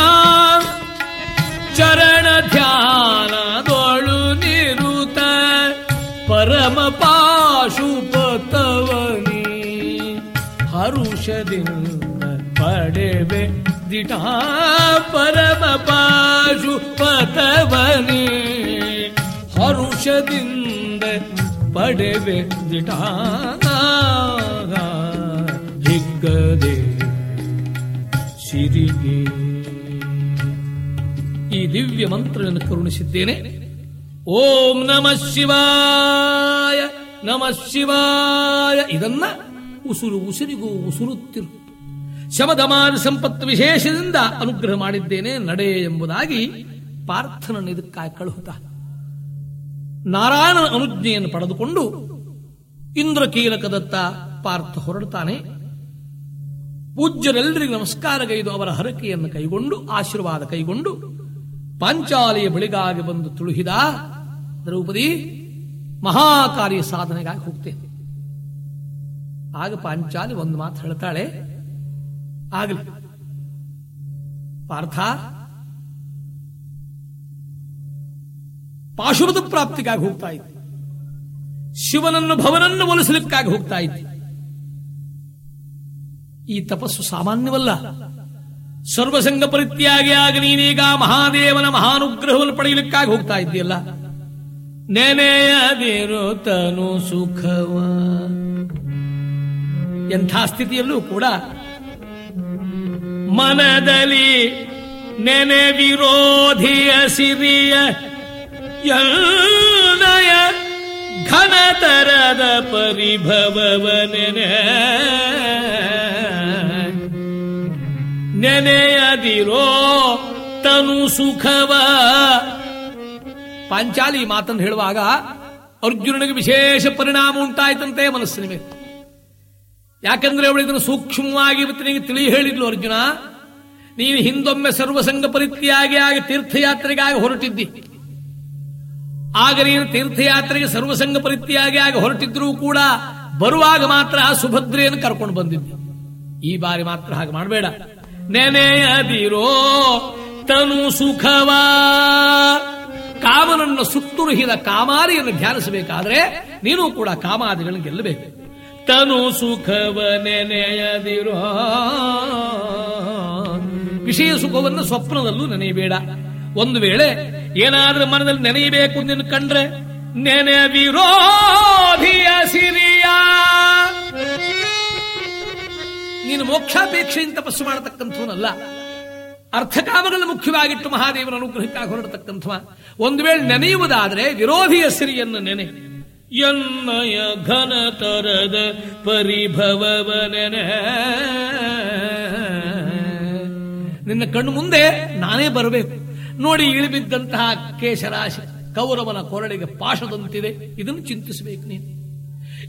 ಚರಣ ಧ್ಯಾನದೊಳು ನಿರುತ ಪರಮ ಪಾಶುಪತವನಿ ಹರುಷದಿಂದ ಪಡೆವೆ ದಿಟಾ ಪರಮ ಪಾಶು ಪತವನೇ ಹರುಷದಿಂದ ಪಡೆವೆ ದಿಟಾ ಹಿಗ್ಗದೆ ಸಿರಿಗೆ ಈ ದಿವ್ಯ ಮಂತ್ರವನ್ನು ಕರುಣಿಸಿದ್ದೇನೆ ಓಂ ನಮಃ ಶಿವಾಯ ನಮಃ ಶಿವಾಯ ಇದನ್ನ ಉಸುರು ಉಸಿರಿಗೂ ಉಸುರುತ್ತಿರು. ಶಮದಮಾನ ಸಂಪತ್ತು ವಿಶೇಷದಿಂದ ಅನುಗ್ರಹ ಮಾಡಿದ್ದೇನೆ ನಡೆ ಎಂಬುದಾಗಿ ಪಾರ್ಥನನ್ನು ಇದಕ್ಕಾಗಿ ಕಳುಹುತ. ನಾರಾಯಣನ ಅನುಜ್ಞೆಯನ್ನು ಪಡೆದುಕೊಂಡು ಇಂದ್ರಕೀಲಕದತ್ತ ಪಾರ್ಥ ಹೊರಡುತ್ತಾನೆ. ಪೂಜ್ಯರೆಲ್ಲರಿಗೂ ನಮಸ್ಕಾರಗೈದು ಅವರ ಹರಕೆಯನ್ನು ಕೈಗೊಂಡು, ಆಶೀರ್ವಾದ ಕೈಗೊಂಡು, ಪಾಂಚಾಲಿಯ ಬಳಿಗಾಗಿ ಬಂದು ತುಳುಹಿದ ದ್ರೌಪದಿ ಮಹಾಕಾರ್ಯ ಸಾಧನೆಗಾಗಿ ಹೋಗ್ತೇನೆ. ಆಗ ಪಾಂಚಾಲಿ ಒಂದು ಮಾತು ಹೇಳ್ತಾಳೆ, ಆಗಲಿ. ಪಾರ್ಥ ಪಾಶುಪದ ಪ್ರಾಪ್ತಿಗಾಗಿ ಹೋಗ್ತಾ ಇತ್ತು ಶಿವನನ್ನು ಭವನನ್ನು ಒಲಿಸಲಿಕ್ಕಾಗಿ ಹೋಗ್ತಾ ಇತ್ತು ಈ ತಪಸ್ಸು ಸಾಮಾನ್ಯವಲ್ಲ. ಸರ್ವಸಂಗ ಪರಿತ್ಯಾಗಿ ಆಗ ನೀನೀಗ ಮಹಾದೇವನ ಮಹಾನುಗ್ರಹವನ್ನು ಪಡೆಯಲಿಕ್ಕಾಗಿ ಹೋಗ್ತಾ ಇದ್ದೀಯಲ್ಲ. ನೆನೆಯದಿರು ತನು ಸುಖವ. ಎಂಥ ಸ್ಥಿತಿಯಲ್ಲೂ ಕೂಡ ಮನದಲ್ಲಿ ನೆನೆ ವಿರೋಧಿಯ ಸಿರಿಯ ಯಲ್ನಯ ಘನತರದ ಪರಿಭವವ ನೆನೆ ನೆನೆಯದಿರೋ ತನು ಸುಖವ. ಪಾಂಚಾಲಿ ಮಾತನ್ನು ಹೇಳುವಾಗ ಅರ್ಜುನನಿಗೆ ವಿಶೇಷ ಪರಿಣಾಮ ಉಂಟಾಯ್ತಂತೆ ಮನಸ್ಸಿನ ಮೇಲೆ. ಯಾಕಂದ್ರೆ ಅವಳು ಇದನ್ನು ಸೂಕ್ಷ್ಮವಾಗಿ ಇವತ್ತಿನಿಗೆ ತಿಳಿ ಹೇಳಿದ್ಲು ಅರ್ಜುನ. ನೀನು ಹಿಂದೊಮ್ಮೆ ಸರ್ವಸಂಗ ಪರಿತ್ಯಾಗಿ ಆಗಿ ತೀರ್ಥಯಾತ್ರೆಗಾಗಿ ಹೊರಟಿದ್ದಿ. ಆಗ ನೀನು ತೀರ್ಥಯಾತ್ರೆಗೆ ಸರ್ವಸಂಗ ಪರಿತ್ಯಾಗಿ ಆಗಿ ಹೊರಟಿದ್ರೂ ಕೂಡ ಬರುವಾಗ ಮಾತ್ರ ಸುಭದ್ರೆಯನ್ನು ಕರ್ಕೊಂಡು ಬಂದಿದ್ದೆ. ಈ ಬಾರಿ ಮಾತ್ರ ಹಾಗೆ ಮಾಡಬೇಡ. ನೆನೆಯದಿರೋ ತನು ಸುಖವ. ಕಾಮನನ್ನು ಸುತ್ತುರುಹಿದ ಕಾಮಾರಿಯನ್ನು ಧ್ಯಾನಿಸಬೇಕಾದ್ರೆ ನೀನು ಕೂಡ ಕಾಮಾದಿಗಳನ್ನು ಗೆಲ್ಲಬೇಕು. ತನು ಸುಖವ ನೆನೆಯದಿರೋ. ವಿಷಯ ಸುಖವನ್ನು ಸ್ವಪ್ನದಲ್ಲೂ ನೆನೆಯಬೇಡ. ಒಂದು ವೇಳೆ ಏನಾದ್ರೂ ಮನದಲ್ಲಿ ನೆನೆಯಬೇಕು ನಿನ್ನ ಕಂಡ್ರೆ ನೆನೆ ವಿರೋಧಿಯ ಸಿರಿಯ ನೀನು ಮೋಕ್ಷಾಪೇಕ್ಷೆಯಿಂದ ತಪಸ್ಸು ಮಾಡತಕ್ಕಂಥವನಲ್ಲ. ಅರ್ಥಕಾಮಗಳನ್ನು ಮುಖ್ಯವಾಗಿಟ್ಟು ಮಹಾದೇವನ ಅನುಗ್ರಹಕ್ಕಾಗಿ ಹೊರಡತಕ್ಕಂಥವ. ಒಂದು ವೇಳೆ ನೆನೆಯುವುದಾದ್ರೆ ವಿರೋಧಿಯ ಸಿರಿಯನ್ನು ನೆನೆ. ಎನ್ನಯ ಘನ ತರದ ಪರಿಭವವ ನೆನೆ ನಿನ್ನ ಕಣ್ಣು ಮುಂದೆ ನಾನೇ ಬರಬೇಕು. ನೋಡಿ ಇಳಿಬಿದ್ದಂತಹ ಕೇಶರಾಶಿ ಕೌರವನ ಕೊರಳಿಗೆ ಪಾಶದಂತಿದೆ. ಇದನ್ನು ಚಿಂತಿಸಬೇಕು ನೀನು.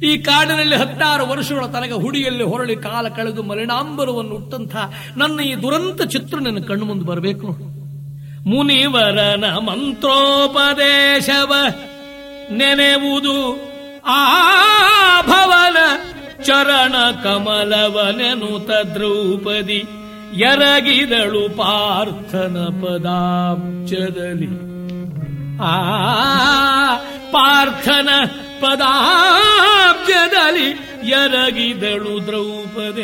ಈ ಕಾಡಿನಲ್ಲಿ ಹತ್ತಾರು ವರ್ಷಗಳ ತನಕ ಹುಡಿಯಲ್ಲಿ ಹೊರಳಿ ಕಾಲ ಕಳೆದು ಮಲಿನಾಂಬರವನ್ನು ಉಟ್ಟಂತಹ ನನ್ನ ಈ ದುರಂತ ಚಿತ್ರ ನನ್ನ ಕಣ್ಣು ಮುಂದೆ ಬರಬೇಕು ಮುನಿವರನ ಮಂತ್ರೋಪದೇಶವ ನೆನೆವುದು ಆ ಭವನ ಚರಣ ಕಮಲವ ನೆನುತ ದ್ರೌಪದಿ ಎರಗಿದಳು ಪಾರ್ಥನ ಪದಾಬ್ಜದಲ್ಲಿ. ಆ ಪಾರ್ಥನ ಪದಾಬ್ಜದಲ್ಲಿ ಎರಗಿದಳು ದ್ರೌಪದಿ.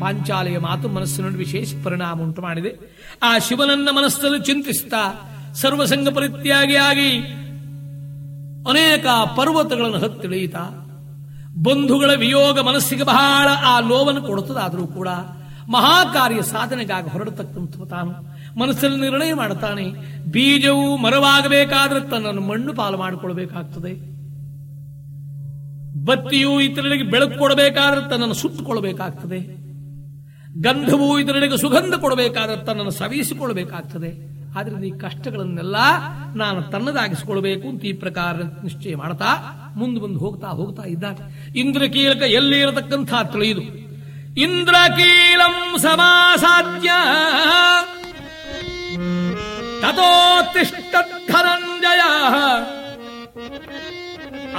ಪಾಂಚಾಲಯ ಮಾತು ಮನಸ್ಸಿನಲ್ಲಿ ವಿಶೇಷ ಪರಿಣಾಮ ಉಂಟು ಮಾಡಿದೆ ಆ ಶಿವನನ್ನ ಮನಸ್ಸಲ್ಲಿ ಚಿಂತಿಸ್ತಾ ಸರ್ವಸಂಗ ಪರಿತ್ಯಾಗಿಯಾಗಿ ಅನೇಕ ಪರ್ವತಗಳನ್ನು ಹತ್ತಿಳಿಯಿತ ಬಂಧುಗಳ ವಿಯೋಗ ಮನಸ್ಸಿಗೆ ಬಹಳ ಆ ನೋವನ್ನು ಕೊಡುತ್ತದಾದರೂ ಕೂಡ ಮಹಾಕಾರ್ಯ ಸಾಧನೆಗಾಗಿ ಹೊರಡತಕ್ಕಂಥ ತಾನು. ಮನಸ್ಸಲ್ಲಿ ನಿರ್ಣಯ ಮಾಡುತ್ತಾನೆ, ಬೀಜವು ಮರವಾಗಬೇಕಾದ್ರೆ ತನ್ನನ್ನು ಮಣ್ಣು ಪಾಲು ಮಾಡಿಕೊಳ್ಬೇಕಾಗ್ತದೆ ಬತ್ತಿಯು ಇತರರಿಗೆ ಬೆಳಕು ಕೊಡಬೇಕಾದ್ರೆ ತನ್ನನ್ನು ಸುತ್ತುಕೊಳ್ಬೇಕಾಗ್ತದೆ ಗಂಧವು ಇತರರಿಗೆ ಸುಗಂಧ ಕೊಡಬೇಕಾದ್ರೆ ತನ್ನನ್ನು ಸವಿಸಿಕೊಳ್ಬೇಕಾಗ್ತದೆ ಆದ್ರೆ ಈ ಕಷ್ಟಗಳನ್ನೆಲ್ಲ ನಾನು ತನ್ನದಾಗಿಸಿಕೊಳ್ಬೇಕು ಅಂತ ಈ ಪ್ರಕಾರ ನಿಶ್ಚಯ ಮಾಡ್ತಾ ಮುಂದೆ ಬಂದು ಹೋಗ್ತಾ ಹೋಗ್ತಾ ಇದ್ದಾಗ ಇಂದ್ರ ಕೀಲಕ ಎಲ್ಲಿ ಇರತಕ್ಕಂಥ ತಿಳಿಯುದು ಇಂದ್ರಕೀಲಂ ಸಮಾಸಾಧ್ಯ. ತಥೋತ್ತಿಷ್ಠಧನಂಜಯ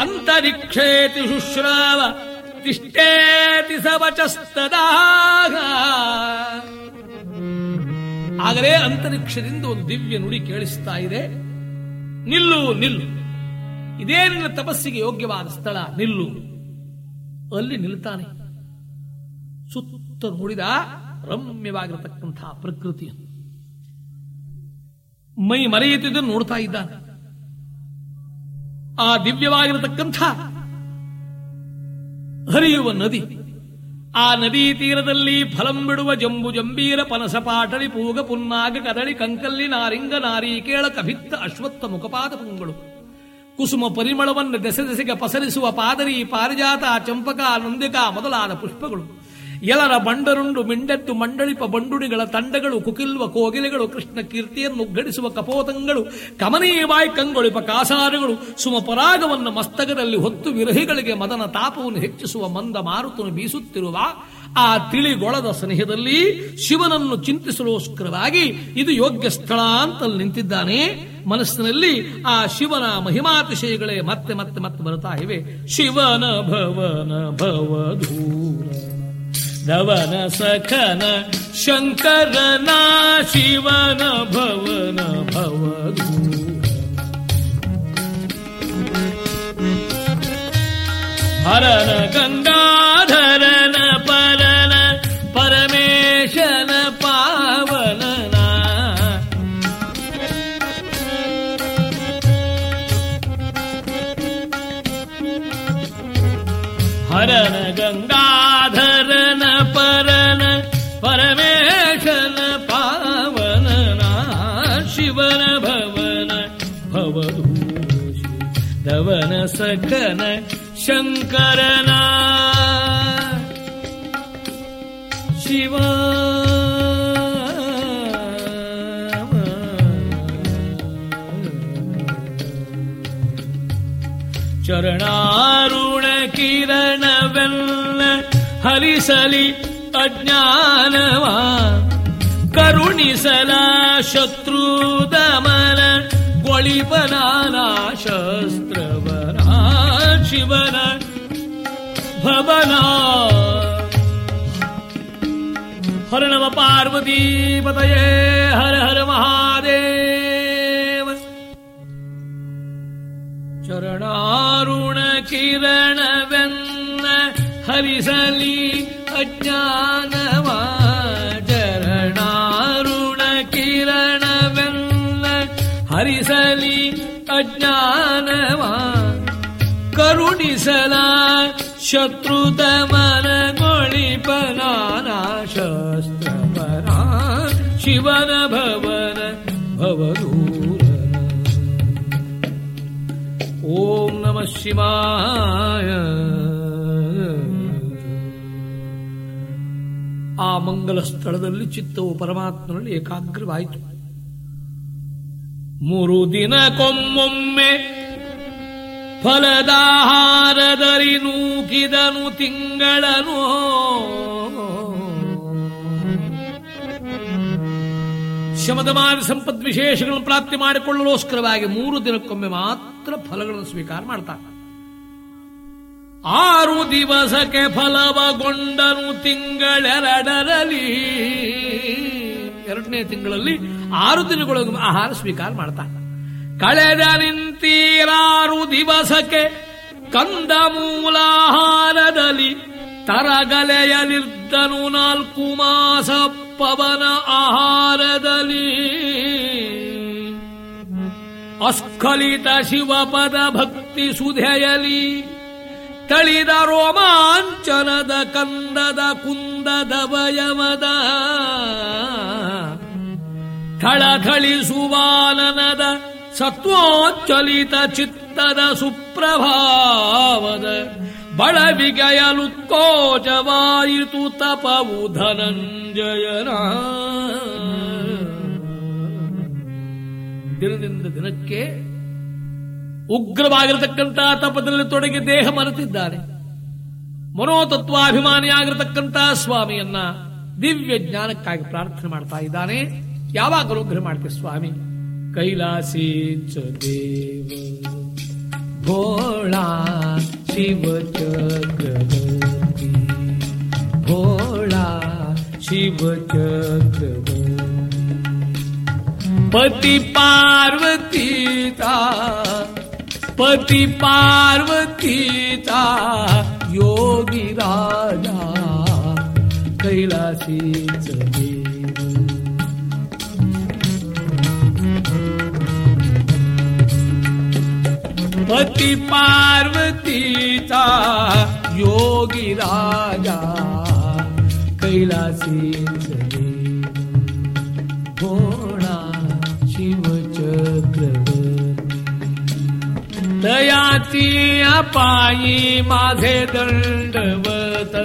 ಅಂತರಿಕ್ಷೇತಿ ಶುಶ್ರಾವ. ತಿಷ್ಟೇತಿ ಸವಚಸ್ತದಾಗ ಆಗಲೇ ಅಂತರಿಕ್ಷದಿಂದ ಒಂದು ದಿವ್ಯ ನುಡಿ ಕೇಳಿಸ್ತಾ ಇದೆ. ನಿಲ್ಲು ನಿಲ್ಲು. ಇದೇ ನಿನ್ನ ತಪಸ್ಸಿಗೆ ಯೋಗ್ಯವಾದ ಸ್ಥಳ, ನಿಲ್ಲು. ಅಲ್ಲಿ ನಿಲ್ತಾನೆ. ಸುತ್ತ ನೋಡಿದ ರಮ್ಯವಾಗಿರತಕ್ಕಂತಹ ಪ್ರಕೃತಿಯನ್ನು. ಮೈ ಮರೆಯುತ್ತಿದ್ದನ್ನು ನೋಡ್ತಾ ಇದ್ದಾನೆ. ಆ ದಿವ್ಯವಾಗಿರತಕ್ಕಂಥ ಹರಿಯುವ ನದಿ. ಆ ನದಿ ತೀರದಲ್ಲಿ ಫಲಂ ಬಿಡುವ ಜಂಬು ಜಂಬೀರ ಪನಸ ಪಾಟಳಿ ಪೂಗ ಪುನ್ನಾಗ ಕದಳಿ ಕಂಕಲ್ಲಿ ನಾರಿಂಗ ನಾರೀಕೇಳ ಕಭಿತ್ತ ಅಶ್ವತ್ಥ ಮುಖಪಾದ ಪುಂಗಳು. ಕುಸುಮ ಪರಿಮಳವನ್ನು ದೆಸೆ ದೆಸೆಗೆ ಪಸರಿಸುವ ಪಾದರಿ ಪಾರಿಜಾತ ಚಂಪಕ ನಂದಿಕ ಮೊದಲಾದ ಪುಷ್ಪಗಳು. ಎಲರ ಬಂಡರುಂಡು ಮಿಂಡೆತ್ತು ಮಂಡಳಿಪ ಬಂಡುಡಿಗಳ ತಂಡಗಳು, ಕುಕಿಲ್ವ ಕೋಗಿಲೆಗಳು, ಕೃಷ್ಣ ಕೀರ್ತಿಯನ್ನು ಉಗ್ಗಡಿಸುವ ಕಪೋತಂಗಳು ಕಮನೀಯವಾಯ್ ಕಂಗೊಳಿಪ ಕಾಸಾರಗಳು, ಸುಮಪರಾಗವನ್ನು ಮಸ್ತಕದಲ್ಲಿ ಹೊತ್ತು ವಿರಹಿಗಳಿಗೆ ಮದನ ತಾಪವನ್ನು ಹೆಚ್ಚಿಸುವ ಮಂದ ಮಾರುತನು ಬೀಸುತ್ತಿರುವ ಆ ತಿಳಿಗೊಳದ ಸನಿಹದಲ್ಲಿ ಶಿವನನ್ನು ಚಿಂತಿಸಲೋಸ್ಕರವಾಗಿ ಇದು ಯೋಗ್ಯ ಸ್ಥಳ ಅಂತಲ್ಲಿ ನಿಂತಿದ್ದಾನೆ. ಮನಸ್ಸಿನಲ್ಲಿ ಆ ಶಿವನ ಮಹಿಮಾತಿಶಯಗಳೇ ಮತ್ತೆ ಮತ್ತೆ ಮತ್ತೆ ಬರುತ್ತಾ ಇವೆ. ಶಿವನ ಭವನ ಭವಧೂರ धवन सखन शङ्कर शिवन भवन भव हरन गङ्गाधरन सज्जन शङ्करना। शिवा। चरणारुण किरण हरिसलि अज्ञानवा। करुणिसला शत्रुदमन गोळिपनाना दमन शिवन भवना। हर नव पार्वतीवदये हर हर महादेव। चरणारुण किरण हरिसलि अज्ञानवा चरणारुण किरण हरिसलि अज्ञानवा ಕರುಣಿಸಲ ಶತ್ರುತಮನ ಗೊಳಿಪನಾನ ಶಸ್ತ್ರವನ ಶಿವನ ಭವನ ಭವದೂರನ ಓಂ ನಮಃ ಶಿವಾಯ ಆ ಮಂಗಲ ಸ್ಥಳದಲ್ಲಿ ಚಿತ್ತವು ಪರಮಾತ್ಮನಲ್ಲಿ ಏಕಾಗ್ರವಾಯಿತು ಮೂರು ದಿನ ಫಲದಾಹಾರದರಿ ನೂಕಿದನು ತಿಂಗಳನು. ಶಮದಮಾನ ಸಂಪತ್ ವಿಶೇಷಗಳನ್ನು ಪ್ರಾಪ್ತಿ ಮಾಡಿಕೊಳ್ಳಲೋಸ್ಕರವಾಗಿ ಮೂರು ದಿನಕ್ಕೊಮ್ಮೆ ಮಾತ್ರ ಫಲಗಳನ್ನು ಸ್ವೀಕಾರ ಮಾಡ್ತಾನೆ. ಆರು ದಿವಸಕ್ಕೆ ಫಲವಗೊಂಡನು ತಿಂಗಳೆರಡರಲ್ಲಿ. ಎರಡನೇ ತಿಂಗಳಲ್ಲಿ ಆರು ದಿನಗಳ ಆಹಾರ ಸ್ವೀಕಾರ ಮಾಡ್ತಾನೆ. ಕಳೆದ ನಿಂತೀರಾರು ದಿವಸಕ್ಕೆ ಕಂದ ಮೂಲಾಹಾರದಲ್ಲಿ ತರಗಲೆಯಲಿದ್ದನು ನಾಲ್ಕು ಮಾಸ ಪವನ ಆಹಾರದಲ್ಲಿ. ಅಸ್ಖಲಿತ ಶಿವಪದ ಭಕ್ತಿ ಸುಧೆಯಲಿ ತಳಿದ ರೋಮಾಂಚನದ ಕಂದದ ಕುಂದದ ವಯಮದ ಥಳಥಳಿಸುವಾನನದ ಸತ್ವೋಚ್ಚಲಿತ ಚಿತ್ತದ ಸುಪ್ರಭಾವದ ಬಳವಿಗಯಲುತ್ಕೋಚವಾಯಿತು ತಪವು ಧನಂಜಯನ. ದಿನದಿಂದ ದಿನಕ್ಕೆ ಉಗ್ರವಾಗಿರತಕ್ಕಂಥ ತಪದಲ್ಲಿ ತೊಡಗಿ ದೇಹ ಮರೆತಿದ್ದಾನೆ. ಮನೋತತ್ವಾಭಿಮಾನಿಯಾಗಿರತಕ್ಕಂಥ ಸ್ವಾಮಿಯನ್ನ ದಿವ್ಯ ಜ್ಞಾನಕ್ಕಾಗಿ ಪ್ರಾರ್ಥನೆ ಮಾಡ್ತಾ ಇದ್ದಾನೆ. ಯಾವಾಗಲೂ ಅನುಗ್ರಹ ಮಾಡ್ತೀವಿ ಸ್ವಾಮಿ? कैलासी च देव देवो शिवचक्रवती भोडा शिवचक्रव पति पार्वतीता पति पार्वतीता योगी राजा कैलासी च देव। पती पार्वतीचा योगी राजा कैलासीच देव भोळा शिवचक्रवर्ती दयाची अपायी माझे दंडवत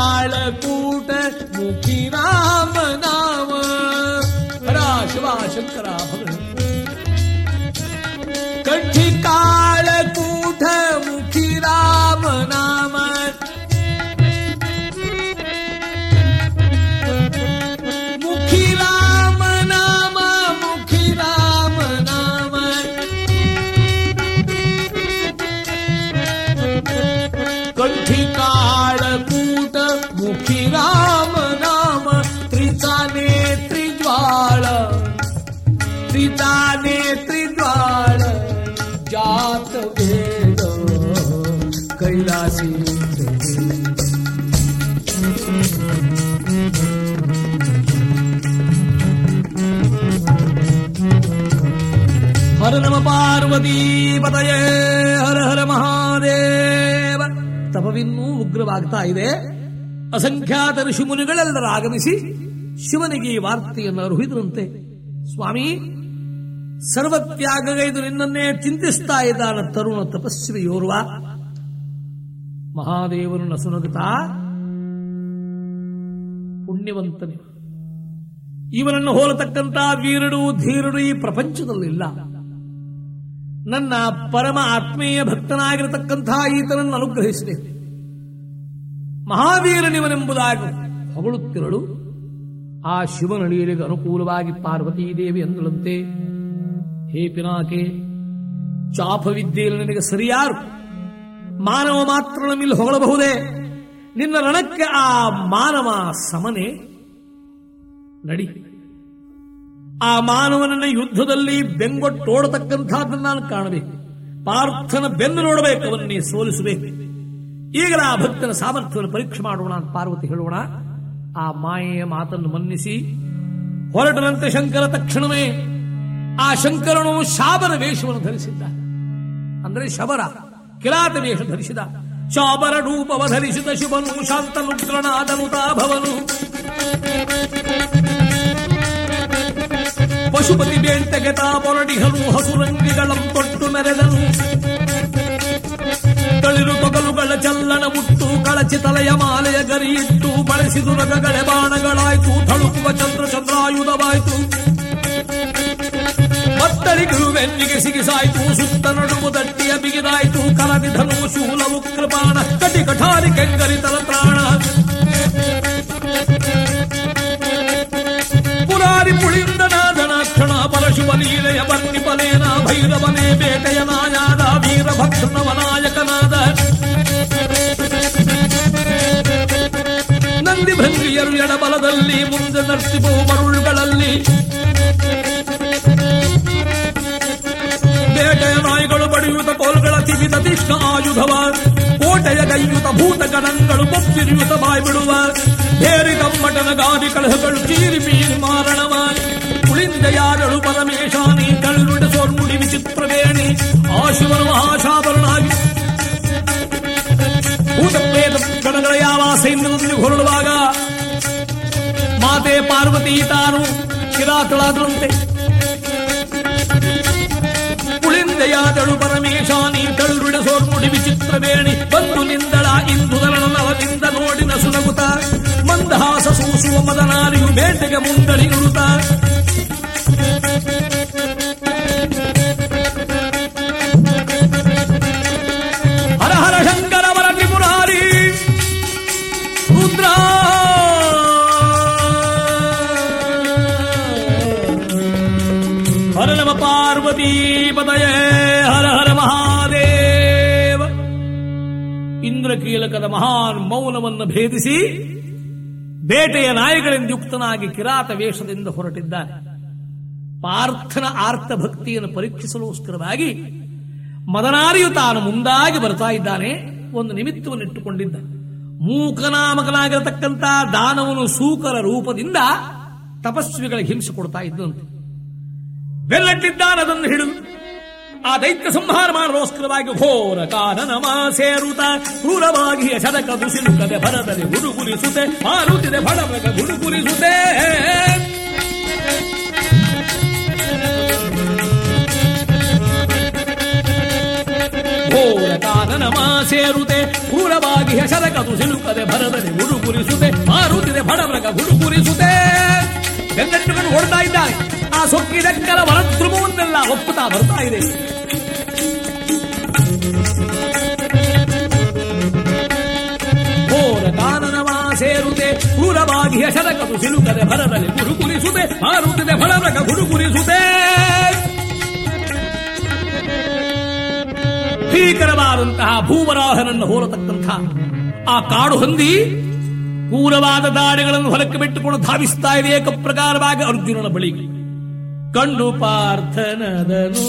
வாழ ಪಾರ್ವತಿ ಪತಯೇ ಹರ ಹರ ಮಹಾದೇವ. ತಪವಿನ್ನೂ ಉಗ್ರವಾಗ್ತಾ ಇದೆ. ಅಸಂಖ್ಯಾತ ಋಷಿಮುನಿಗಳೆಲ್ಲರ ಆಗಮಿಸಿ ಶಿವನಿಗೆ ಈ ವಾರ್ತೆಯನ್ನು ಅರುಹಿದ್ರಂತೆ. ಸ್ವಾಮಿ ಸರ್ವತ್ಯಾಗಗೈದು ನಿನ್ನನ್ನೇ ಚಿಂತಿಸ್ತಾ ಇದ್ದಾನ ತರುಣ ತಪಸ್ವಿಯೋರ್ವ ಮಹಾದೇವನು ನಸುನಗುತ್ತಾ, ಪುಣ್ಯವಂತನೇ. ಇವನನ್ನು ಹೋಲತಕ್ಕಂತ ವೀರಡು ಧೀರಡು ಈ ಪ್ರಪಂಚದಲ್ಲಿಲ್ಲ. ನನ್ನ ಪರಮ ಆತ್ಮೀಯ ಭಕ್ತನಾಗಿರತಕ್ಕಂಥ ಈತನನ್ನು ಅನುಗ್ರಹಿಸಿದೆ. ಮಹಾವೀರನಿವನೆಂಬುದಾಗಿ ಹೊಗಳುತ್ತಿರಳು ಆ ಶಿವನಡಿಯಲಿಗೆ ಅನುಕೂಲವಾಗಿ ಪಾರ್ವತೀ ದೇವಿ ಅಂದಳಂತೆ ಹೇ ಪಿನಾಕೆ ಚಾಪವಿದ್ಯೆಯಲ್ಲಿ ನನಗೆ ಸರಿಯಾರು, ಮಾನವ ಮಾತ್ರ ನಮ್ಮಿಲ್ಲಿ ಹೊಗಳಬಹುದೇ? ನಿನ್ನ ರಣಕ್ಕೆ ಆ ಮಾನವ ಸಮನೆ ನಡಿ. ಆ ಮಾನವನನ್ನ ಯುದ್ಧದಲ್ಲಿ ಬೆಂಗೊಟ್ಟೋಡತಕ್ಕಂಥದ್ದನ್ನು ನಾನು ಕಾಣಬೇಕು. ಪಾರ್ಥನ ಬೆನ್ನು ನೋಡಬೇಕು ಅವನ್ನೇ ಸೋಲಿಸಬೇಕು. ಈಗಲ ಆ ಭಕ್ತನ ಸಾಮರ್ಥ್ಯವನ್ನು ಪರೀಕ್ಷೆ ಮಾಡೋಣ ಅಂತ ಪಾರ್ವತಿ ಹೇಳೋಣ. ಆ ಮಾಯೆಯ ಮಾತನ್ನು ಮನ್ನಿಸಿ, ಹೊರಟನಂತೆ ಶಂಕರ ತಕ್ಷಣವೇ ಆ ಶಂಕರನು ಶಾಬರ ವೇಷವನ್ನು ಧರಿಸಿದ್ದ. ಅಂದರೆ ಶಬರ ಕಿರಾತ ವೇಷ ಧರಿಸಿದ. ಶಾಬರ ರೂಪವ ಧರಿಸಿದ ಶುಭನು ಶಾಂತನುಗ್ರನಾದನುತಾ ಭವನು ಪಶುಪತಿ ಬೇಂಟೆಗೆ ತಾ ಮೊರಡಿಹನು ಹಸುರಂಗಿಗಳಂ ತೊಟ್ಟು ಮೆರೆದನು. ತಳಿರು ತೊಗಲುಗಳ ಚಲ್ಲಣ ಮುಟ್ಟು ಕಳಚಿ ತಲೆಯ ಮಾಲೆಯ ಗರಿಯಿಟ್ಟು ಬಳಸಿದು ರಗಗಳೆ ಬಾಣಗಳಾಯ್ತು, ಥಳುಕುವ ಚಂದ್ರ ಚಂದ್ರಾಯುಧವಾಯ್ತು. ಮತ್ತಳಿಗಳು ಬೆನ್ನಿಗೆ ಸಿಗಿಸಾಯ್ತು, ಸುತ್ತ ನಡುವು ದಟ್ಟಿಯ ಬಿಗಿದಾಯ್ತು ಕಲನಿಧನು ಶೂಲವು ಕೃಪಾಣ, ಕಟಿ ಕಠಾರಿ ಕೆಂಗರಿತಲ ಪ್ರಾಣ. ಪುರಾರಿ ಪುಳಿಂದನಾದನ ಕ್ಷಣ ಪರಶುವ ಲೀಲೆಯ ಬಲೇನ ಭೈರವನೇ ಬೇಟೆಯ ನಾಯಾದ ವೀರ ಭಕ್ತನವ ನಾಯಕನಾದ ನಂದಿ ಭಂಗಿಯರು ಎಡಬಲದಲ್ಲಿ ಮುಂದೆ ನರ್ಸಿಬೋ ಮರುಳುಗಳಲ್ಲಿ ಬೇಟೆಯ ನಾಯಿಗಳು ಬಡಿಯುತ್ತ ಕೋಲ್ಗಳ ತಿವಿದ ತಿಷ್ಟ ಆಯುಧವ, ಕೋಟೆಯ ಗೈಯುತ ಭೂತ ಗಣಗಳು ಕೊಪ್ಪಿರಿಯುತ ಬಾಯ್ಬಿಡುವ ಬೇರಿ ತಮ್ಮಟನ ಗಾದಿ ಕಳಹಗಳು ಚೀರಿ ಮೀರಿ ಮಾರಣವ. ಕುಳಿಂದ ಯಾರಳು ಪರಮೇಶಾನಿ ಕಳ್ಳುಡ ಸೋರ್ಮುಡಿ ವಿಚಿತ್ರವೇಣಿ ಆ ಶಿವನು ಮಹಾಶಾಬರನಾಗಿ ಭೂತ ಪ್ರೇತ ಗಣಗಳ ಯಾವ ಸೈನ್ಯದಲ್ಲಿ ಹೊರಡುವಾಗ, ಮಾತೆ ಪಾರ್ವತಿ ತಾನು ಕಿರಾತಳಾದರಂತೆ ಕುಳಿಂದೆಯಾದಳು ಪರಮೇಶಾನಿ ಕಳ್ಳುಡ ಸೋರ್ಮುಡಿ ವಿಚಿತ್ರವೇಣಿ ಬಂದು ನಿಂದಳ, ಇಂದು ನವನಿಂದ ನೋಡಿನ ಸುನಗುತ ಮಂದಹಾಸ ಸೂಸುವ ಮದನಾರಿಯು ಬೇಟೆಗೆ ಮುಂದಳಿ ನುಡುತ್ತ. ಪದಯೇ ಹರ ಹರ ಮಹಾದೇವ. ಇಂದ್ರಕೀಲಕದ ಮಹಾನ್ ಮೌನವನ್ನು ಭೇದಿಸಿ ಬೇಟೆಯ ನಾಯಿಗಳಿಂದ ಯುಕ್ತನಾಗಿ ಕಿರಾತ ವೇಷದಿಂದ ಹೊರಟಿದ್ದಾನೆ ಪಾರ್ಥನ ಆರ್ಥ ಭಕ್ತಿಯನ್ನು ಪರೀಕ್ಷಿಸಲುಸ್ಕರವಾಗಿ ಮದನಾರಿಯು ತಾನು ಮುಂದಾಗಿ ಬರ್ತಾ ಇದ್ದಾನೆ. ಒಂದು ನಿಮಿತ್ತವನ್ನು ಇಟ್ಟುಕೊಂಡಿದ್ದ. ಮೂಕನಾಮಕನಾಗಿರತಕ್ಕಂಥ ದಾನವನು ಸೂಕರ ರೂಪದಿಂದ ತಪಸ್ವಿಗಳಿಗೆ ಹಿಂಸೆ ಕೊಡ್ತಾ ಇದ್ದಂತೆ. ಬೆಲ್ಲಟ್ಟಿದ್ದಾನದನ್ನು ಹಿಡಿದು ಆ ದೈತ್ಯ ಸಂಹಾರ ಮಾಡಲೋಸ್ಕರವಾಗಿ ಘೋರ ಕಾನನ ಸೇರುತ ಕ್ರೂರವಾಗಿ ಶತಕ ದುಸಿಲುಕದೆ ಭರದಲ್ಲಿ ಗುರುಗುರಿಸುತ್ತೆ ಮಾರುತ್ತಿದೆ ಬಡಬಗ ಗುರುಗುರಿಸುತ್ತೆ ಘೋರ ಕಾನನ ಸೇರುತ್ತೆ ಕ್ರೂರವಾಗಿ ಶತಕ ದುಸಿಲುಕದೆ ಭರದಲ್ಲಿ ಗುರುಗುರಿಸುತ್ತೆ ಮಾರುತ್ತಿದೆ ಬಡಬಗ ಗುರುಗುರಿಸುತ್ತೆ ಬೆನ್ನಟ್ಟುಕೊಂಡು ಓಡ್ತಾ ಇದ್ದಾರೆ ಆ ಸೊಕ್ಕಿದಕ್ಕಲ ವರತೃಮವನ್ನೆಲ್ಲ ಒಪ್ಪುತ್ತಾ ಬರ್ತಾ ಇದೆ. ಸೇರುತ್ತೆ ಕ್ರೂರವಾಗಿ ಹೆಸರಕದು ಸಿಲುಕದೆ ಭರದಲ್ಲಿ ಗುರುಕುರಿಸುತ್ತೆ ಮಾರುತ್ತಿದೆ ಭಳರಕ ಗುರುಕುರಿಸುತ್ತೆ ಭೀಕರವಾದಂತಹ ಭೂವರಾಹನನ್ನು ಹೋರತಕ್ಕಂತಹ ಆ ಕಾಡು ಹೊಂದಿ ಕ್ರೂರವಾದ ದಾಳಿಗಳನ್ನು ಹೊಲಕ್ಕೆ ಬಿಟ್ಟುಕೊಂಡು ಧಾವಿಸ್ತಾ ಇದೆ ಏಕ ಪ್ರಕಾರವಾಗಿ ಅರ್ಜುನನ ಬಳಿಗೆ ಕಂಡು ಪಾರ್ಥನದನು.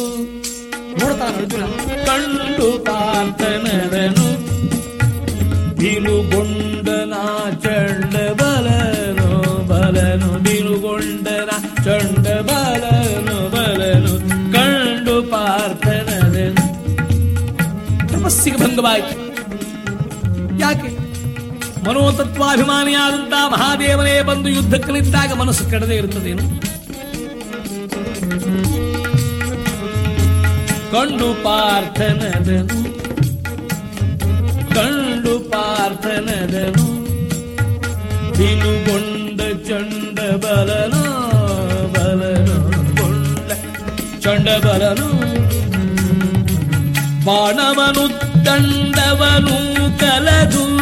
ಕಂಡು ಪಾರ್ಥನದನು. ಬಿಲುಗೊಂಡನ ಚಂಡ ಬಲನು ಬಲನು ಬಿಲುಗೊಂಡನ ಚಂಡ ಬಲನು ಬಲನು ಕಂಡು ಪಾರ್ಥನದನು. ತಪಸ್ಸಿಗೆ ಭಂಗವಾಯಿತು. ಯಾಕೆ? ಮನೋತತ್ವಾಭಿಮಾನಿಯಾದಂತಹ ಮಹಾದೇವನೇ ಬಂದು ಯುದ್ಧಕ್ಕೆ ನಿಂತಾಗ ಮನಸ್ಸು ಕೆಡದೆ ಇರುತ್ತದೇನು? ಕಂಡು ಪಾರ್ಥನದನು ಕಂಡು ಪಾರ್ಥನದನು. ತಿನುಗೊಂಡ ಚಂಡ ಬಲನು ಬಲನು ಕೊಂಡ ಚಂಡ ಬಲನು. ಬಾಣವನು ತಂಡವನು ಕಲದು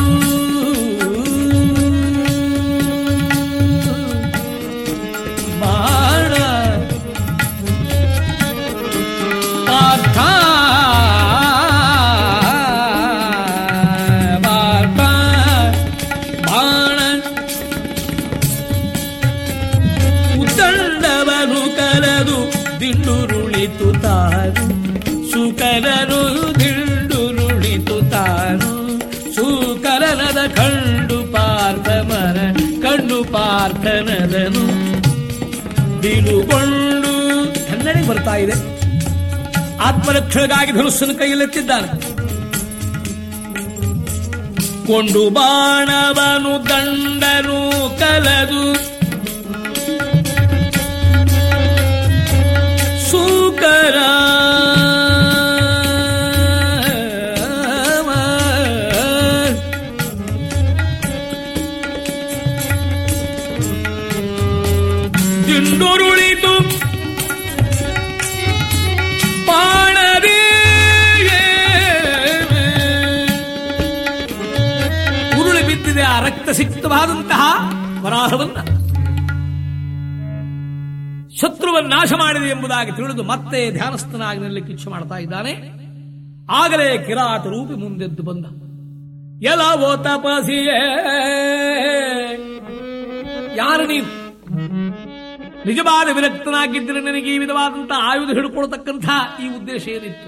ಕಂಡು ಬೀಳುಗೊಂಡು ಕನ್ನಡಿ ಬರ್ತಾ ಇದೆ. ಆತ್ಮರಕ್ಷಣೆಗಾಗಿ ಧನುಸ್ಸನ್ನು ಕೈಯಲ್ಲೆತ್ತಿದ್ದಾನೆ ಕೊಂಡು ಬಾಣವನು ದಂಡನು ಕಲದು ಎಂಬುದಾಗಿ ತಿಳಿದು ಮತ್ತೆ ಧ್ಯಾನಸ್ಥನಾಗಿ ನಿಲ್ಲಕ್ಕೆ ಇಚ್ಛೆ ಮಾಡ್ತಾ ಇದ್ದಾನೆ. ಆಗಲೇ ಕಿರಾತ ರೂಪಿ ಮುಂದೆದ್ದು ಬಂದ. ಎಲ್ಲವೋ ತಪಸಿಯೇ, ಯಾರು ನೀನು ನಿಜವಾದ ವಿರಕ್ತನಾಗಿದ್ದರೆ ನನಗೆ ಈ ವಿಧವಾದಂತಹ ಆಯುಧ ಹಿಡ್ಕೊಳ್ತಕ್ಕಂಥ ಈ ಉದ್ದೇಶ ಏನಿತ್ತು?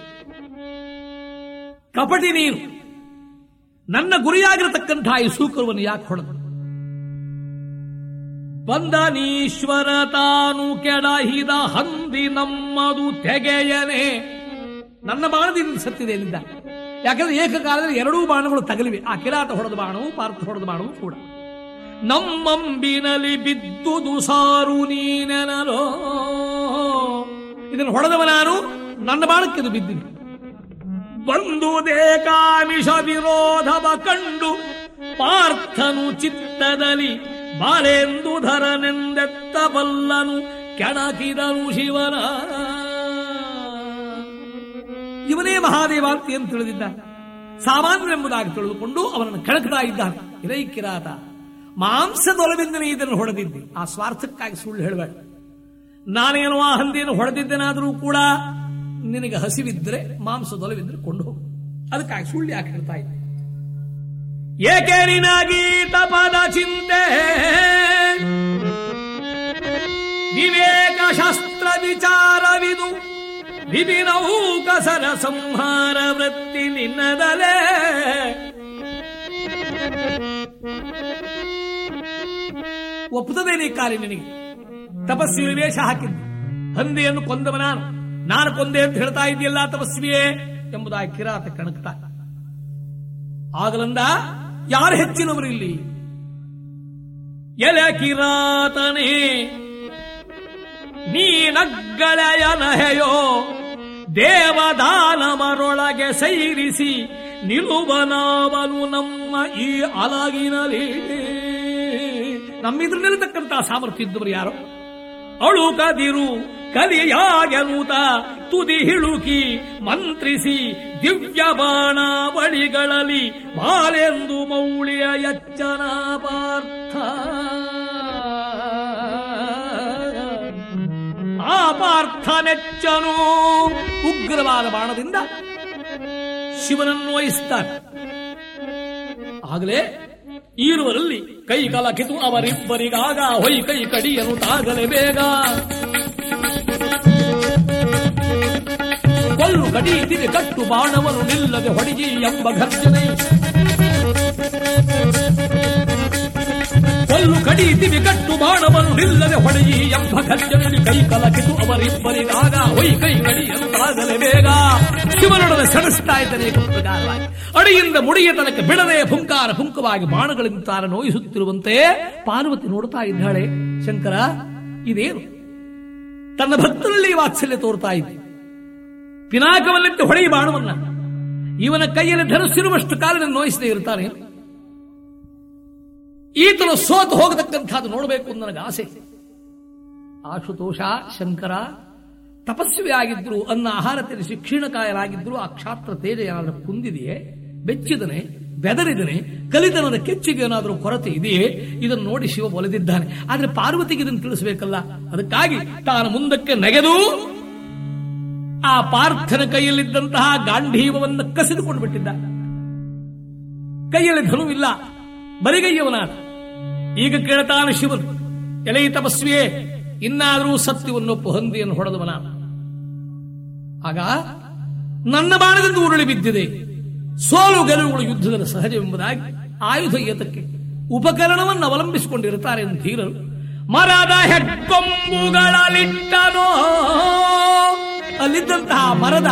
ಕಪಟಿ ನೀನು. ನನ್ನ ಗುರಿಯಾಗಿರತಕ್ಕಂಥ ಈ ಸೂಕರವನ್ನು ಯಾಕೆ ಹೊಡೆದ? ಬಂದನೀಶ್ವರ ತಾನು ಕೆಡಹಿದ ಹಂದಿ ನಮ್ಮದು ತೆಗೆಯನೆ. ನನ್ನ ಬಾಣದಿಂದ ಸತ್ತಿದೆ ಎಲ್ಲಿದ್ದ ಯಾಕಂದ್ರೆ ಏಕಕಾಲದಲ್ಲಿ ಎರಡೂ ಬಾಣಗಳು ತಗಲಿವೆ. ಆ ಕಿರಾಟ ಹೊಡೆದ ಬಾಣವು ಪಾರ್ಥ ಹೊಡೆದ ಬಾಣವು ಕೂಡ. ನಮ್ಮಂಬಿನಲ್ಲಿ ಬಿದ್ದುದು ಸಾರು ನೀನೆನಲೋ. ಇದನ್ನು ಹೊಡೆದವ ನಾನು ನನ್ನ ಬಾಣಕ್ಕೆ ಇದು ಬಿದ್ದೀನಿ ಬಂದು ದೇಕಾಮಿಷ ವಿರೋಧವ ಕಂಡು ಪಾರ್ಥನು ಚಿತ್ತದಲ್ಲಿ ಬಾಳೆಂದು ಧರನೆಂದೆತ್ತ ಬಲ್ಲನು ಕೆಣಕಿದನು ಶಿವನ. ಇವನೇ ಮಹಾದೇವ ಅಂತ ಏನು ತಿಳಿದಿದ್ದ? ಸಾಮಾನ್ಯರೆಂಬುದಾಗಿ ತಿಳಿದುಕೊಂಡು ಅವನನ್ನು ಕೆಣಕ್ತಾ ಇದ್ದಾನೆ ಇರೈ ಕಿರಾತ. ಮಾಂಸದೊಲವಿಂದನೇ ಇದನ್ನು ಹೊಡೆದಿದ್ದೆ. ಆ ಸ್ವಾರ್ಥಕ್ಕಾಗಿ ಸುಳ್ಳು ಹೇಳಬೇಡ ನಾನೇನು ಆ ಹಂದಿಯನ್ನು ಹೊಡೆದಿದ್ದೇನಾದರೂ ಕೂಡ ನಿನಗೆ ಹಸಿವಿದ್ರೆ ಮಾಂಸದೊಲವಿದ್ರೆ ಕೊಂಡು ಹೋಗು ಅದಕ್ಕಾಗಿ ಸುಳ್ಳು ಯಾಕೆ ಹೇಳ್ತಾ ಇದ್ದೆ? ಏಕೆ ನಿನಗೀ ತಪದ ಚಿಂತೆ? ವಿವೇಕ ಶಾಸ್ತ್ರ ವಿಚಾರವಿದು ವಿಭಿನ್ನವು ಕಸರ ಸಂಹಾರ ವೃತ್ತಿ ನಿನ್ನದಲೇ. ಒಪ್ಪುತ್ತದೆ ಕಾಲಿ ನಿನಗೆ? ತಪಸ್ವಿ ವೇಷ ಹಾಕಿದ್ದು. ಹಂದಿಯನ್ನು ಕೊಂದವ ನಾನು. ನಾನು ಕೊಂದೆ ಅಂತ ಹೇಳ್ತಾ ಇದೆಯಲ್ಲ ತಪಸ್ವಿಯೇ ಎಂಬುದಾಗಿ ಕಿರಾತ ಕಣಕ್ತ ಆಗಲಂದ ಯಾರು ಹೆಚ್ಚಿನವರು ಇಲ್ಲಿ? ಎಲೆ ಕಿರಾತನೇ ನೀನಗ್ಗಳೆಯ ನಹೆಯೋ ದೇವದಾನವರೊಳಗೆ ಸೈರಿಸಿ ನಿಲುವನಾವನು ನಮ್ಮ ಈ ನಮ್ಮಿದ್ರ ನಿಲ್ತಕ್ಕಂತಹ ಸಾಮರ್ಥ್ಯ ಇದ್ದವರು ಯಾರು? ಅಳುಕದಿರು ಕಲಿಯಾಗೆಲುತ ತುದಿ ಹಿಳುಕಿ, ಮಂತ್ರಿಸಿ, ದಿವ್ಯ ಬಾಣಾವಳಿಗಳಲ್ಲಿ ಬಾಲೆಂದು ಮೌಳಿಯ ಎಚ್ಚನ ಪಾರ್ಥ. ಆ ಪಾರ್ಥನೆಚ್ಚನು ಉಗ್ರವಾದ ಬಾಣದಿಂದ ಶಿವನನ್ನು ವಹಿಸ್ತಾನೆ. ಆಗಲೇ ಈರುವರಲ್ಲಿ ಕೈ ಕಲಕಿತು ಅವರಿಬ್ಬರಿಗಾಗ ಹೊಯ್ ಕೈ ಕಡಿಯನು ತಾಗಲೇ ಬೇಗ. ಕೊಲ್ಲು ಕಡಿಯುತ್ತಿದೆ ಕಟ್ಟು ಬಾಣವನು ನಿಲ್ಲದೆ ಹೊಡಿಗಿ ಎಂಬ ಘರ್ಜನೆ. ಕಡಿಯುತ್ತಿವೆ ಕಟ್ಟು ಬಾಣವನ್ನು ನಿಲ್ಲದೆ ಹೊಡೆಯಿ ಎಂಬ ಘರ್ಜನೆಯಲ್ಲಿ ಕೈ ಕಲಕಿತು ಅವರಿಬ್ಬರಿಗಾಗ. ಹೊಯ್ ಕೈ ಕಡಿ ತಾಗಲೇ ಬೇಗ. ಶಿವನೊಡನೆ ಸಡಿಸ್ತಾ ಇದ್ದಾನೆ ಅಡಿಯಿಂದ ಮುಡಿಯ ತನಕ ಬಿಡದೆ ಫುಂಕಾರ ಫುಂಕವಾಗಿ ಬಾಣಗಳಿಂದ ತಾರ ನೋಯಿಸುತ್ತಿರುವಂತೆ ಪಾರ್ವತಿ ನೋಡ್ತಾ ಇದ್ದಾಳೆ. ಶಂಕರ, ಇದೇನು? ತನ್ನ ಭಕ್ತರಲ್ಲಿ ವಾತ್ಸಲ್ಯ ತೋರ್ತಾ ಇದೆ ಪಿನಾಕವನ್ನಿಟ್ಟು ಹೊಡೆಯಿ ಬಾಣವನ್ನ. ಇವನ ಕೈಯಲ್ಲಿ ಧರಿಸಿರುವಷ್ಟು ಕಾಲ ನೋಯಿಸದೆ ಇರ್ತಾನೆ ಈತನು ಸೋತು ಹೋಗತಕ್ಕಂಥದ್ದು ನೋಡಬೇಕು ಅಂತ ನನಗೆ ಆಸೆ. ಆಶುತೋಷ, ಶಂಕರ ತಪಸ್ವಿ ಆಗಿದ್ರು ಅನ್ನ ಆಹಾರ ತಿಳಿಸಿ ಕ್ಷೀಣಕಾಯರಾಗಿದ್ರು, ಆ ಕ್ಷಾತ್ರ ತೇಜ ಏನಾದರೂ ಕುಂದಿದೆಯೇ? ಬೆಚ್ಚಿದನೆ, ಬೆದರಿದನೆ, ಕಲಿತನದ ಕೆಚ್ಚಿಗೆ ಏನಾದರೂ ಕೊರತೆ ಇದೆಯೇ? ಇದನ್ನು ನೋಡಿ ಶಿವ ಒಲೆದಿದ್ದಾನೆ ಆದ್ರೆ ಪಾರ್ವತಿಗೆ ಇದನ್ನು ತಿಳಿಸಬೇಕಲ್ಲ? ಅದಕ್ಕಾಗಿ ತಾನು ಮುಂದಕ್ಕೆ ನೆಗೆದು, ಆ ಪಾರ್ಥನ ಕೈಯಲ್ಲಿದ್ದಂತಹ ಗಾಂಧೀವವನ್ನು ಕಸಿದುಕೊಂಡು ಬಿಟ್ಟಿದ್ದ. ಕೈಯಲ್ಲಿ ಧನುವಿಲ್ಲ. ಬರಿಗೈಯವನಾದ ಈಗ ಕೇಳ್ತಾನೆ ಶಿವನು, ಎಲೈ ತಪಸ್ವಿಯೇ, ಇನ್ನಾದರೂ ಸತ್ಯವನ್ನು ಹೊಂದಿಯನ್ನು ಹೊಡೆದವನ. ಆಗ, ನನ್ನ ಬಾಣದಿಂದ ಉರುಳಿ ಬಿದ್ದಿದೆ. ಸೋಲು ಗೆಲುವುಗಳು ಯುದ್ಧದಲ್ಲಿ ಸಹಜವೆಂಬುದಾಗಿ ಆಯುಧ ಏತಕ್ಕೆ ಉಪಕರಣವನ್ನು ಅವಲಂಬಿಸಿಕೊಂಡಿರುತ್ತಾರೆ ಎಂದು ಧೀರರು ಮರದ ಹೆಡ್ಕೊಂಬುಗಳಲ್ಲಿಟ್ಟನೋ ಅಲ್ಲಿದ್ದಂತಹ ಮರದ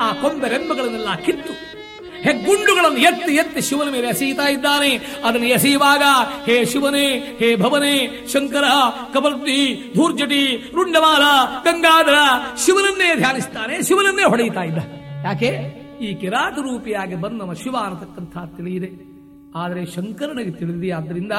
ಆ ಕೊಂಬೆ ರೆಂಬಗಳನ್ನೆಲ್ಲ ಕಿತ್ತು ಹೆಗ್ಗುಂಡುಗಳನ್ನು ಎತ್ತಿ ಎತ್ತಿ ಶಿವನ ಮೇಲೆ ಎಸೆಯುತ್ತಾ ಇದ್ದಾನೆ. ಅದನ್ನು ಎಸೆಯುವಾಗ, ಹೇ ಶಿವನೇ, ಹೇ ಭವನೇ, ಶಂಕರ ಕಬರ್ತಿ ಧೂರ್ಜಟಿ, ರುಂಡವಾಲ, ಗಂಗಾಧರ ಶಿವನನ್ನೇ ಧ್ಯಾನಿಸ್ತಾನೆ ಶಿವನನ್ನೇ ಹೊಡೆಯುತ್ತಾ ಇದ್ದ. ಯಾಕೆ? ಈ ಕಿರಾತ ರೂಪಿಯಾಗಿ ಬಂದವ ಶಿವ ಅನ್ನತಕ್ಕಂಥ ತಿಳಿಯಿದೆ. ಆದರೆ ಶಂಕರನಿಗೆ ತಿಳಿದಿ ಆದ್ದರಿಂದ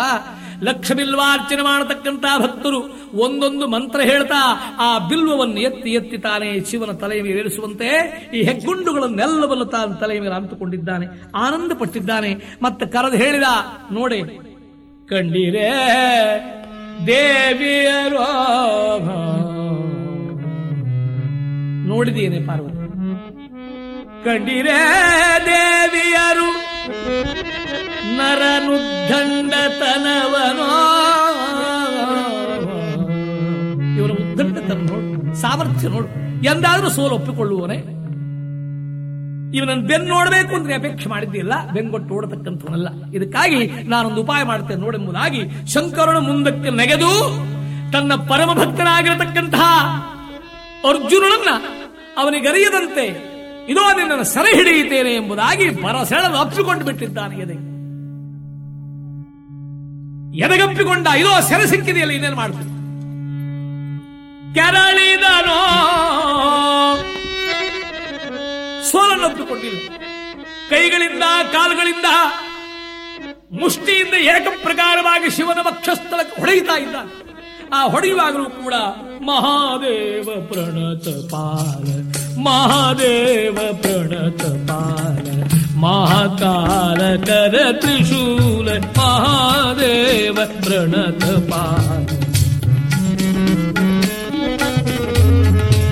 ಲಕ್ಷ ಬಿಲ್ವಾರ್ಚನೆ ಮಾಡತಕ್ಕಂತಹ ಭಕ್ತರು ಒಂದೊಂದು ಮಂತ್ರ ಹೇಳ್ತಾ ಆ ಬಿಲ್ವವನ್ನು ಎತ್ತಿ ಎತ್ತಿ ತಾನೇ ಶಿವನ ತಲೆಯ ಮೇಲೆ ಏರಿಸುವಂತೆ ಈ ಹೆಗ್ಗುಂಡುಗಳನ್ನೆಲ್ಲವನ್ನು ತಾನ ತಲೆಯ ಮೇಲೆ ಅಂತುಕೊಂಡಿದ್ದಾನೆ ಆನಂದ ಪಟ್ಟಿದ್ದಾನೆ ಮತ್ತೆ ಕರೆದು ಹೇಳಿದ, ನೋಡಿ ಕಂಡಿರೇ ದೇವಿಯರೋ ನೋಡಿದೇನೆ ಪಾರ್ವತಿ? ಕಂಡಿರೇ ದೇವಿಯರು ನರನುದ್ದಂಡತನವನೋ. ಇವರ ಉದ್ದಂಡತನ ನೋಡು, ಸಾಮರ್ಥ್ಯ ನೋಡು. ಎಂದಾದ್ರೂ ಸೋಲು ಒಪ್ಪಿಕೊಳ್ಳುವನೇ ಇವನನ್ನು ಬೆನ್ನು ನೋಡಬೇಕು ಅಂದ್ರೆ ಅಪೇಕ್ಷೆ ಮಾಡಿದ್ದಿಲ್ಲ ಬೆಂಗೊಟ್ಟು ಓಡತಕ್ಕಂಥವನಲ್ಲ. ಇದಕ್ಕಾಗಿ ನಾನೊಂದು ಉಪಾಯ ಮಾಡ್ತೇನೆ ನೋಡೆಂಬುದಾಗಿ ಶಂಕರನು ಮುಂದಕ್ಕೆ ನೆಗೆದು ತನ್ನ ಪರಮ ಭಕ್ತನಾಗಿರತಕ್ಕಂತಹ ಅರ್ಜುನನನ್ನ ಅವನಿಗರಿಯದಂತೆ ಇದೋ ನಿನ್ನನ್ನು ಸೆರೆ ಹಿಡಿಯುತ್ತೇನೆ ಎಂಬುದಾಗಿ ಪರಸೆಳೆದು ಅಪ್ಪಿಕೊಂಡು ಬಿಟ್ಟಿದ್ದಾನೆ ಎದೆ. ಎದೆಗಪ್ಪಿಕೊಂಡ ಇದೋ ಸೆರೆ ಸಿಕ್ಕಿದೆಯಲ್ಲ ಇನ್ನೇನು ಮಾಡ್ತೀನಿ ಕೆರಳಿದನೋ? ಸೋಲನ್ನೊಪ್ಪಿಕೊಂಡಿಲ್ಲ ಕೈಗಳಿಂದ, ಕಾಲುಗಳಿಂದ, ಮುಷ್ಟಿಯಿಂದ ಏಕ ಪ್ರಕಾರವಾಗಿ ಶಿವನ ವಕ್ಷಸ್ಥಳಕ್ಕೆ ಹೊಡೆಯುತ್ತಾ ಇದ್ದ ಆ ಹೊಡೆಯುವಾಗಲೂ ಕೂಡ ಮಹಾದೇವ ಪ್ರಣತ ಪಾಲ महादेव प्रणतपाल महाकाल कर त्रिशूल महादेव प्रणतपाल।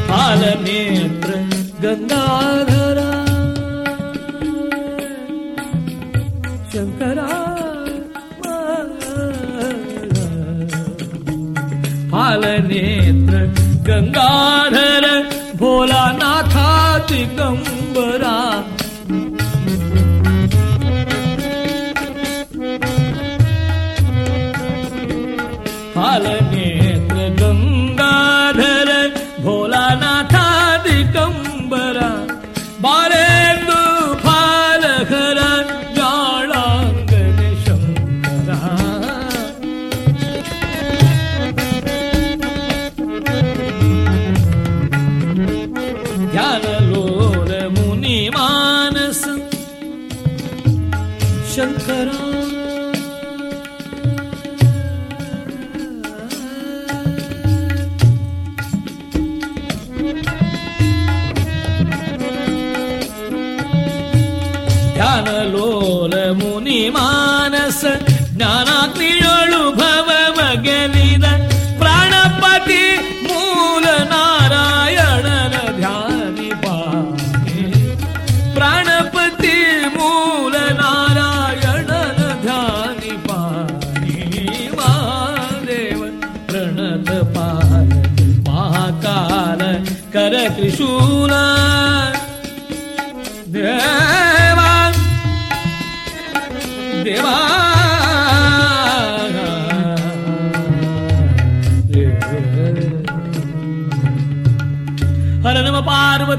पालनेत्र गङ्गाधरा शङ्करा पालनेत्र गङ्गाधर बोला ना था दिगंबरा ಧ್ಯಾನಲೋಲ ಮುನಿ ಮಾನಸ ಜ್ಞಾನಾಗ್ನಿಯೊಳು ಭವ ಮಗಲಿದ ಪ್ರಾಣಪತಿ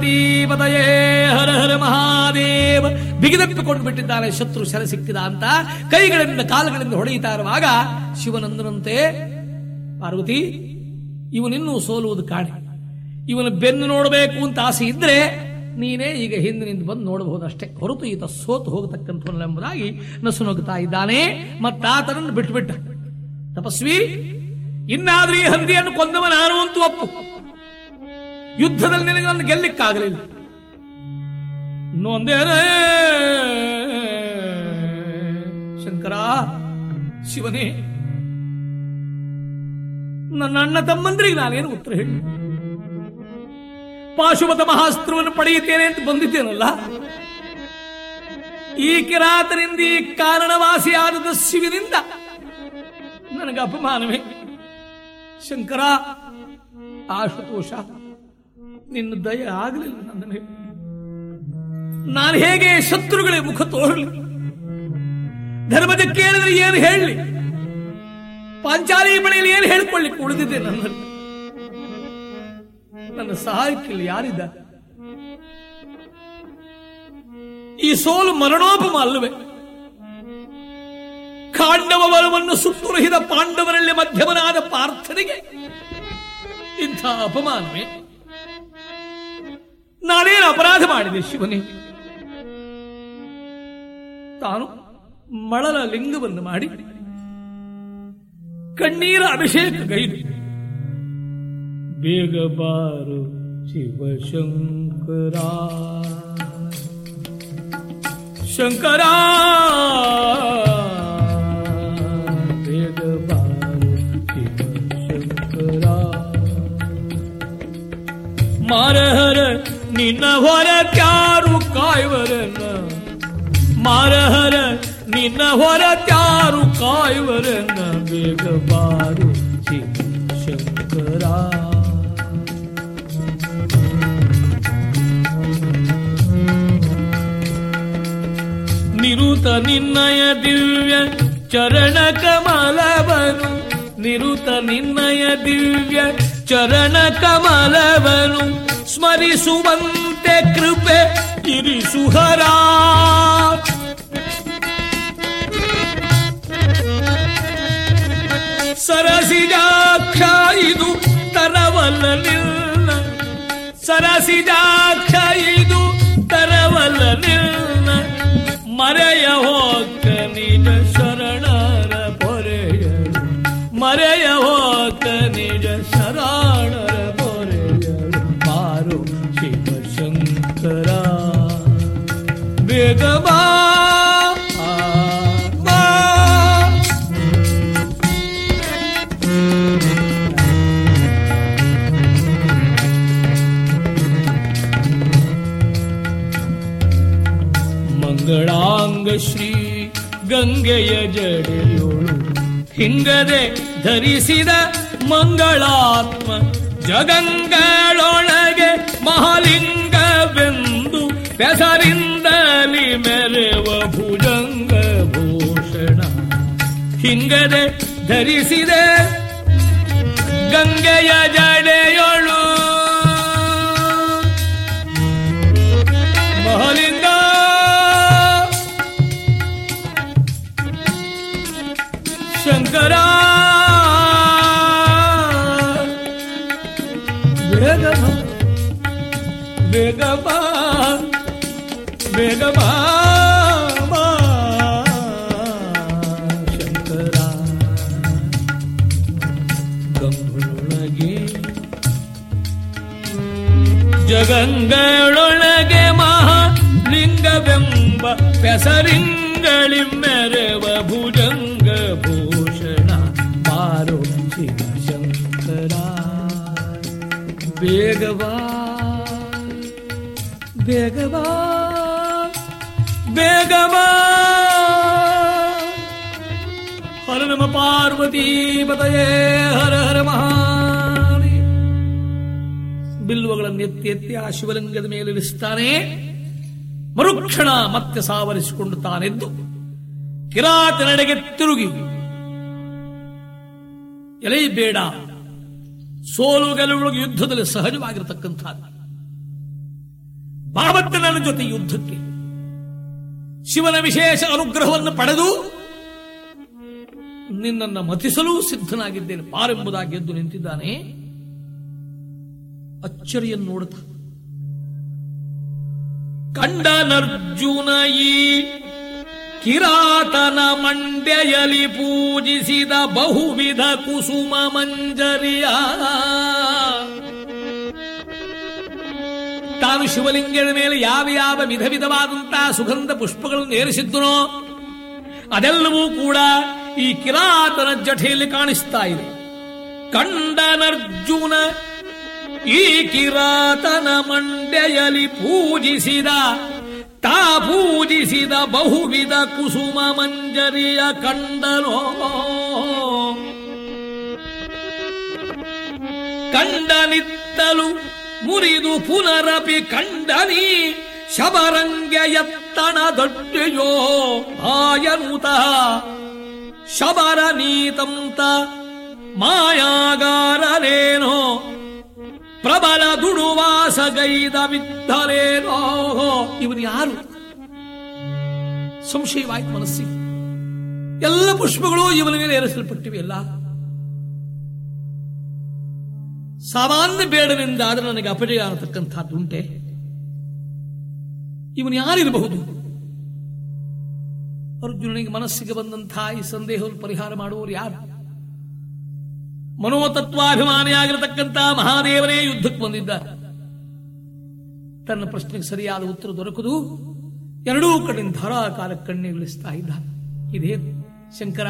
ಪಾರ್ವತಿ ಪತಯೇ ಹರ ಹರ ಮಹಾದೇವ. ಬಿಗಿದಪ್ಪಿಕೊಂಡು ಬಿಟ್ಟಿದ್ದಾನೆ ಶತ್ರು ಸೆರೆ ಸಿಕ್ಕಿದ ಅಂತ ಕೈಗಳಿಂದ ಕಾಲುಗಳಿಂದ ಹೊಡೆಯುತ್ತಾ ಇರುವಾಗ ಶಿವನಂದನಂತೆ, ಪಾರ್ವತಿ, ಇವನಿನ್ನೂ ಸೋಲುವುದು ಕಾಣೆ. ಇವನ ಬೆನ್ನು ನೋಡಬೇಕು ಅಂತ ಆಸೆ ಇದ್ರೆ ನೀನೇ ಈಗ ಹಿಂದಿನಿಂದ ಬಂದು ನೋಡಬಹುದಷ್ಟೇ. ಹೊರತು ಈತ ಸೋತು ಹೋಗತಕ್ಕಂಥವನೆಂಬುದಾಗಿ ನಸು ನೋಗುತ್ತಾ ಇದ್ದಾನೆ. ಮತ್ತಾತನನ್ನು ಬಿಟ್ಟುಬಿಟ್ಟ. ತಪಸ್ವಿ, ಇನ್ನಾದ್ರೂ ಈ ಹಂದಿಯನ್ನು ಕೊಂದವ ನಾನು ಅಂತೂ ಒಪ್ಪು. ಯುದ್ಧದಲ್ಲಿ ನಿನಗೆ ನನ್ನ ಗೆಲ್ಲಿಕ್ಕಾಗಲಿಲ್ಲ. ನೊಂದೇನೆ ಶಂಕರ, ಶಿವನೇ, ನನ್ನ ಅಣ್ಣ ತಮ್ಮಂದ್ರಿಗೆ ನಾನೇನು ಉತ್ತರ ಹೇಳಿ? ಪಾಶುಪತ ಮಹಾಸ್ತ್ರವನ್ನು ಪಡೆಯುತ್ತೇನೆ ಅಂತ ಬಂದಿದ್ದೇನಲ್ಲ? ಈ ಕಿರಾತನಿಂದ ಈ ಕಾರಣವಾಸಿಯಾದ ಶಿವನಿಂದ ನನಗೆ ಅಪಮಾನವೇ. ಶಂಕರ, ಆಶುತೋಷ. ನಿನ್ನ ದಯ ಆಗಲಿಲ್ಲ ನನ್ನ ಮೇಲೆ. ನಾನು ಹೇಗೆ ಶತ್ರುಗಳೇ ಮುಖ ತೋರಲಿ? ಧರ್ಮದ ಕೇಳಿದ್ರೆ ಏನು ಹೇಳಲಿ ಪಾಂಚಾಲಿ ಮನೆಯಲ್ಲಿ ಏನು ಹೇಳ್ಕೊಳ್ಳಿಕ್ಕೆ ಉಳಿದಿದೆ ನನ್ನಲ್ಲಿ? ನನ್ನ ಸಹಾಯಕ್ಕಿಲ್ಲ ಯಾರಿದ್ದ ಈ ಸೋಲು ಮರಣೋಪಮ ಅಲ್ಲವೇ? ಕಾಂಡವ ಬಲವನ್ನು ಸುತ್ತುರಹಿದ ಪಾಂಡವರಲ್ಲಿ ಮಧ್ಯಮನಾದ ಪಾರ್ಥನಿಗೆ ಇಂಥ ಅಪಮಾನವೇ? ನಾನೇನು ಅಪರಾಧ ಮಾಡಿದೆ ಶಿವನೇ? ತಾನು ಮಳಲ ಲಿಂಗವನ್ನು ಮಾಡಿ ಕಣ್ಣೀರ ಅಭಿಷೇಕ ಗೈದು. ಬೇಗ ಬಾರು ಶಿವಶಂಕರ. ಶಂಕರ! ಬೇಗ ಬಾರು ಶಿವಶಂಕರ. ಮಾರಹರ ನಿನ್ನ ಹೊರ ತ್ಯಾರು ಕಾಯುವರನ್ನ ಮಾರಹರ, ನಿನ್ನ ಹೊರ ತ್ಯಾರು ಕಾಯುವರನ್ನ ಬೇಗ ಬಾರು ಶಂಕರ ನಿರುತ ನಿನ್ನಯ ದಿವ್ಯ ಚರಣ ಕಮಲವನು, ನಿರುತ ನಿನ್ನಯ ದಿವ್ಯ ಚರಣ ಕಮಲವನು ಸ್ಮರಿಸುವಂತೆ ಕೃಪೆ ಇರಿಸುಹರ ಸರಸಿಜಾಕ್ಷ ಇದು ತರವಲ್ಲ ಸರಸಿಜಾಕ್ಷ ಇದು ತರವಲ್ಲ ಮರೆಯ ಹೋಗ ನಿಜ ಬೇಗ ಬಾ ಬಾ. ಮಂಗಳಾಂಗ ಶ್ರೀ ಗಂಗೆಯ ಜಡೆಯೋಳು ಹಿಂಗದೆ ಧರಿಸಿದ ಮಂಗಳಾತ್ಮ ಜಗಂಗಳೊಳಗೆ ಮಹಾಲಿಂಗವೆಂದು ಬೆಸರಿಂದಲಿ ಮೆರೆವ ಭುಜಂಗ ಭೂಷಣ ಹಿಂಗದೆ ಧರಿಸಿದೆ ಗಂಗೆಯ ಜಡೆಯೊಳು ಜಗಂಗಳೊಳಗೆ ಮಹಾಲಿಂಗವೆಂಬ ಪೆಸರಿಂಗಳಿ ಮೆರೆವ ಭುಜಂಗ ಭೂಷಣ ಮಾರು ಶಿವಶಂಕರ ಬೇಗವಾ ಬೇಗವಾ ಬೇಗವಾ ಹರ ನಮ ಪಾರ್ವತಿ ಪತಯೇ ಹರ ಹರ ಮಹಾದೇವ ಬಿಲ್ಲುವಗಳನ್ನು ಎತ್ತಿ ಎತ್ತಿ ಆ ಶಿವಲಿಂಗದ ಮೇಲೆ ಇಳಿಸ್ತಾನೆ ಮರುಕ್ಷಣ ಮತ್ತೆ ಸಾವರಿಸಿಕೊಂಡು ತಾನೆದ್ದು. ಕಿರಾತನೆಡೆಗೆ ತಿರುಗಿ. ಎಲೆ ಬೇಡ ಸೋಲು ಗೆಲುವು ಯುದ್ಧದಲ್ಲಿ ಸಹಜವಾಗಿರತಕ್ಕಂಥದ್ದು ಬಾಬತ್ತೆ ಜೊತೆ ಯುದ್ಧಕ್ಕೆ. ಶಿವನ ವಿಶೇಷ ಅನುಗ್ರಹವನ್ನು ಪಡೆದು ನಿನ್ನನ್ನು ಮತಿಸಲು ಸಿದ್ಧನಾಗಿದ್ದೇನೆ. ಪಾರೆಂಬುದಾಗಿ ಎದ್ದು ನಿಂತಿದ್ದಾನೆ. ಅಚ್ಚರಿಯನ್ನು ನೋಡುತ್ತ. ಕಂಡನರ್ಜುನ ಈ ಕಿರಾತನ ಮಂಡ್ಯಯಲಿ ಪೂಜಿಸಿದ ಬಹುವಿಧ ಕುಸುಮ ಮಂಜರಿಯ. ತಾನು ಶಿವಲಿಂಗದ ಮೇಲೆ ಯಾವ ಯಾವ ವಿಧ ವಿಧವಾದಂತಹ ಸುಗಂಧ ಪುಷ್ಪಗಳನ್ನು ಏರಿಸಿದ್ದನೋ, ಅದೆಲ್ಲವೂ ಕೂಡ ಈ ಕಿರಾತನ ಜಠೆಯಲ್ಲಿ ಕಾಣಿಸ್ತಾ ಇದೆ. ಕಂಡನರ್ಜುನ ಈ ಕಿರಾತನ ಮಂಡೆಯಲ್ಲಿ ಪೂಜಿಸಿದ, ತಾ ಪೂಜಿಸಿದ ಬಹುವಿಧ ಕುಸುಮ ಮಂಜರಿಯ ಕಂಡನೋ? ಕಂಡನಿತ್ತಲು ಮುರಿದು ಪುನರಪಿ ಕಂಡನಿ, ಶಬರಂಗ ಎತ್ತಣ ದೊಡ್ಡೆಯೋ ಆಯನುತ ಶಬರ ನೀತಂತ ಮಾಯಾಗಾರನೇನೋ? ಪ್ರಬಲ ದುಡುವಾಸಗೈದ ವಿದ್ಧಲೇನೋ ಇವನು ಯಾರು? ಸಂಶಯವಾಯ್ತು ಮನಸ್ಸಿ ಎಲ್ಲ ಪುಷ್ಪಗಳು ಇವನ ಮೇಲೆ ಏರಿಸಲ್ಪಟ್ಟಿವೆ ಎಲ್ಲ ಸಾಮಾನ್ಯ ಬೇಡನಿಂದ ಆದರೆ ನನಗೆ ಅಪಜಯ ಅನ್ನತಕ್ಕಂಥದ್ದುಂಟೆ ಇವನು ಯಾರಿರಬಹುದು? ಅರ್ಜುನನಿಗೆ ಮನಸ್ಸಿಗೆ ಬಂದಂತಹ ಈ ಸಂದೇಹವನ್ನು ಪರಿಹಾರ ಮಾಡುವವರು ಯಾರು? ಮನೋತತ್ವಾಭಿಮಾನಿಯಾಗಿರತಕ್ಕಂತಹ ಮಹಾದೇವನೇ ಯುದ್ಧಕ್ಕೆ ಬಂದಿದ್ದ. ತನ್ನ ಪ್ರಶ್ನೆಗೆ ಸರಿಯಾದ ಉತ್ತರ ದೊರಕುದು ಎರಡೂ ಕಡೆ ಧಾರಾಕಾಲ ಕಣ್ಣಿಗಳಿಸ್ತಾ ಇದ್ದ. ಇದೇ ಶಂಕರ,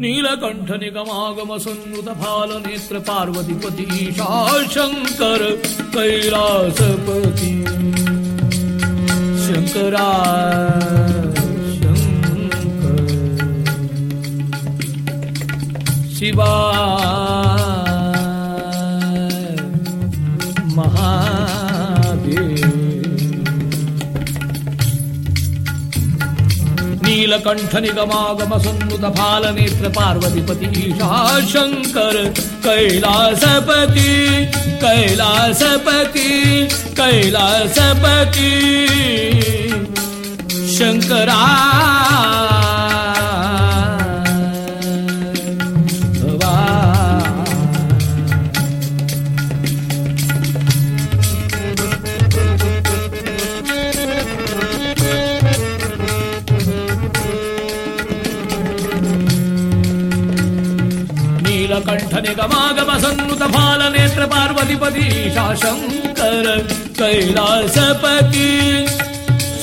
ನೀಲಕಂಠ ನಿಗಮಾಗಮ ಫಾಲ ನೇತ್ರ ಪಾರ್ವತಿಪತಿ ಶಂಕರ ಕೈಲಾಸಪತಿ. ಶಂಕರ शिवा महा पार्वतीपति ईशा शङ्कर कैलासपति कैलासपति कैलासपति। शङ्करा ಕೈಲಾಸಪತಿ ಕೈಲಾಸಪತಿ ನಿಗಮಾಗಮ ಸನ್ನುತ ಫಾಲ ನೇತ್ರ ಪಾರ್ವತಿಪತಿ ಶಾಶಂಕರ ಕೈಲಾಸಪತಿ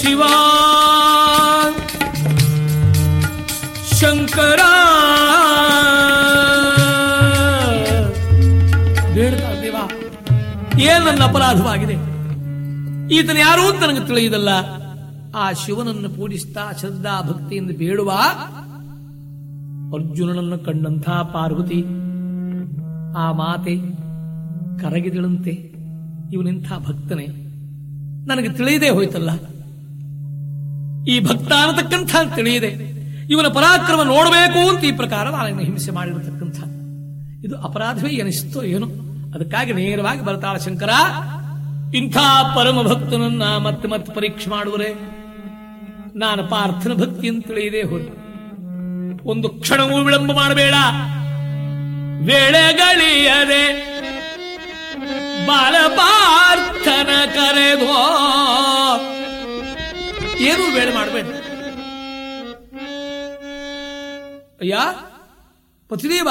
ಶಿವ. ಶಂಕರ. ದೇವ ನನ್ನ ಅಪರಾಧವಾಗಿದೆ? ಈತನ ಯಾರು ಅಂತ ನನಗೆ ತಿಳಿಯುವುದಲ್ಲ. ಆ ಶಿವನನ್ನು ಪೂಜಿಸ್ತಾ ಶ್ರದ್ಧಾ ಭಕ್ತಿಯಿಂದ ಬೇಡುವ ಅರ್ಜುನನನ್ನು ಕಂಡಂಥ ಪಾರ್ವತಿ ಆ ಮಾತೆ ಕರಗಿದಳಂತೆ, ಇವನಿಂಥ ಭಕ್ತನೇ? ನನಗೆ ತಿಳಿಯದೆ ಹೋಯ್ತಲ್ಲ. ಈ ಭಕ್ತ ಅನ್ನತಕ್ಕಂಥ ತಿಳಿಯದೆ, ಇವನ ಪರಾಕ್ರಮ ನೋಡಬೇಕು ಅಂತ ಈ ಪ್ರಕಾರ ನಾನು ಹಿಂಸೆ ಮಾಡಿರತಕ್ಕಂಥ. ಇದು ಅಪರಾಧವೇ ಎನಿಸ್ತೋ ಏನು? ಅದಕ್ಕಾಗಿ ನೇರವಾಗಿ ಬರ್ತಾಳ ಶಂಕರ, ಇಂಥ ಪರಮ ಭಕ್ತನನ್ನ ಮತ್ತೆ ಮತ್ತೆ ಪರೀಕ್ಷೆ ಮಾಡುವರೆ. ನಾನು ಪಾರ್ಥನ ಭಕ್ತಿ ಅಂತ ತಿಳಿಯದೆ ಹೋಯ್ತು ಒಂದು ಕ್ಷಣವೂ ವಿಳಂಬ ಮಾಡಬೇಡ. ವೇಳೆಗಳಿಯದೆ ಬಾಲಪಾರ್ಥನ ಕರೆದೋ ಏನು ವೇಳೆ ಮಾಡಬೇಡ. ಅಯ್ಯ, ಪತಿದೇವ,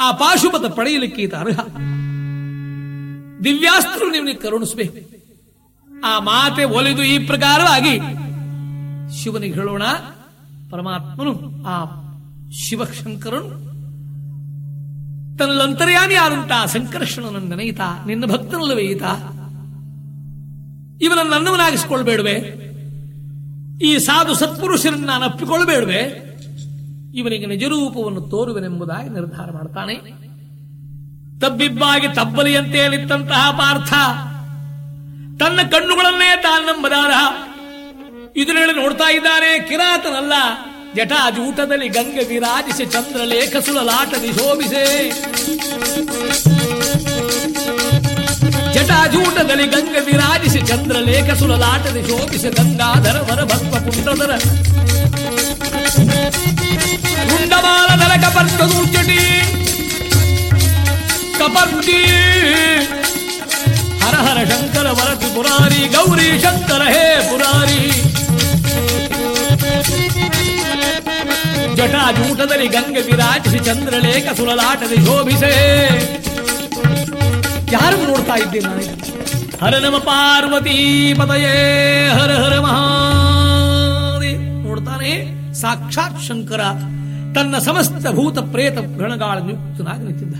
ಆ ಪಾಶುಪತ ಪಡೆಯಲಿಕ್ಕೆ ಈತ ಅರ್ಹ. ದಿವ್ಯಾಸ್ತ್ರ ನಿಮಗೆ ಕರುಣಿಸಬೇಕು. ಆ ಮಾತೆ ಒಲಿದು ಈ ಪ್ರಕಾರವಾಗಿ ಶಿವನಿಗೆ ಹೇಳೋಣ, ಪರಮಾತ್ಮನು ಆ ಶಿವಶಂಕರನು ತನ್ನಂತರ್ಯಾಮಿ ಆದಂತ ಸಂಕರ್ಷಣನನ್ನು ನೆನೆಯಿತ, ನಿನ್ನ ಭಕ್ತನಲ್ಲವೇ ಈತ? ಇವನನ್ನು ನನ್ನವನಾಗಿಸಿಕೊಳ್ಬೇಡುವೆ. ಈ ಸಾಧು ಸತ್ಪುರುಷರನ್ನು ನಾನು ಅಪ್ಪಿಕೊಳ್ಬೇಡುವೆ ಇವನಿಗೆ ನಿಜರೂಪವನ್ನು ತೋರುವೆನೆಂಬುದಾಗಿ ನಿರ್ಧಾರ ಮಾಡ್ತಾನೆ. ತಬ್ಬಿಬ್ಬಾಗಿ ತಬ್ಬಲಿಯಂತೆ ನಿಂತಹ ಪಾರ್ಥ, ತನ್ನ ಕಣ್ಣುಗಳನ್ನೇ ತಾನಂಬದಾರ ಇದನ್ನೇಳಿ ನೋಡ್ತಾ ಇದ್ದಾನೆ ಕಿರಾತನಲ್ಲ. ಜಟಾಜೂಟದಲ್ಲಿ ಗಂಗೆ ವಿರಾಜಿಸಿ ಚಂದ್ರಲೇಖ ಸುಳಲಾಟದಿ ಶೋಭಿಸೆ ಜಟಾಜೂಟದಲ್ಲಿ ಗಂಗೆ ವಿರಾಜಿಸಿ ಚಂದ್ರಲೇಖ ಸುಳಲಾಟದಿ ಶೋಭಿಸಿ ಗಂಗಾಧರ ವರ ಭಕ್ತ ಪುಂಡದರ ರುಂಡಮಾಲಧರ ಕಪರ್ತ ದೂರ್ಜಟಿ ಕಪರ್ಟಿ ಹರ ಹರ ಶಂಕರ ವರತಿ ಪುರಾರಿ ಗೌರಿ ಶಂಕರ ಹೇ ಪುರಾರಿ ಜಟಾಜೂಟದಲ್ಲಿ ಗಂಗೆ ವಿರಾಜಿಸಿ ಚಂದ್ರಲೇಖ ಸುಲಲಾಟದಿ ಶೋಭಿಸೆ. ಯಾರು ನೋಡ್ತಾ ಇದ್ದೀನಿ ನಾನು? ಹರ ನಮ ಪಾರ್ವತಿ ಪದಯೇ, ಹರ ಹರ ಮಹಾದೇ ನೋಡ್ತಾನೆ, ಸಾಕ್ಷಾತ್ ಶಂಕರ ತನ್ನ ಸಮಸ್ತ ಭೂತ ಪ್ರೇತ ಗಣಗಾಳ ನಿಯುಕ್ತನಾಗಿ ನಿಂತಿದ್ದ.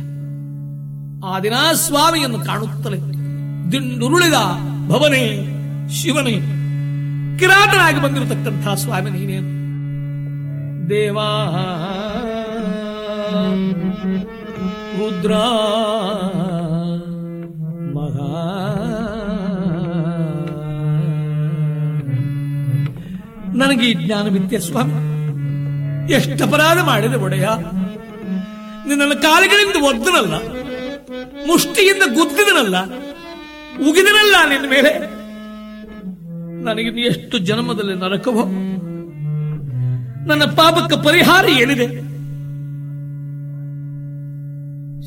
ಆ ದಿನ ಸ್ವಾಮಿಯನ್ನು ಕಾಣುತ್ತಲೇ ದಿಂಡುರುಳಿದ ಭವನೇ ಶಿವನೇ ಕಿರಾಟನಾಗಿ ಬಂದಿರತಕ್ಕಂಥ ಸ್ವಾಮಿ ನೀನೇನು? ದೇವಾ. ರುದ್ರ ಮಹಾ. ನನಗೆ ಈ ಜ್ಞಾನ ವಿದ್ಯೆ ಸ್ವಾಮಿ. ಎಷ್ಟು ಅಪರಾಧ ಮಾಡಿದೆ ಒಡೆಯ. ನಿನ್ನ ಕಾಲುಗಳಿಂದ ಒದ್ದನಲ್ಲ, ಮುಷ್ಟಿಯಿಂದ ಗುದ್ದಿದನಲ್ಲ, ಉಗಿದನಲ್ಲ ನಿನ್ನ ಮೇಲೆ. ನನಗಿನ್ನು ಎಷ್ಟು ಜನ್ಮದಲ್ಲಿ ನರಕವೋ? ನನ್ನ ಪಾಪಕ್ಕೆ ಪರಿಹಾರ ಏನಿದೆ?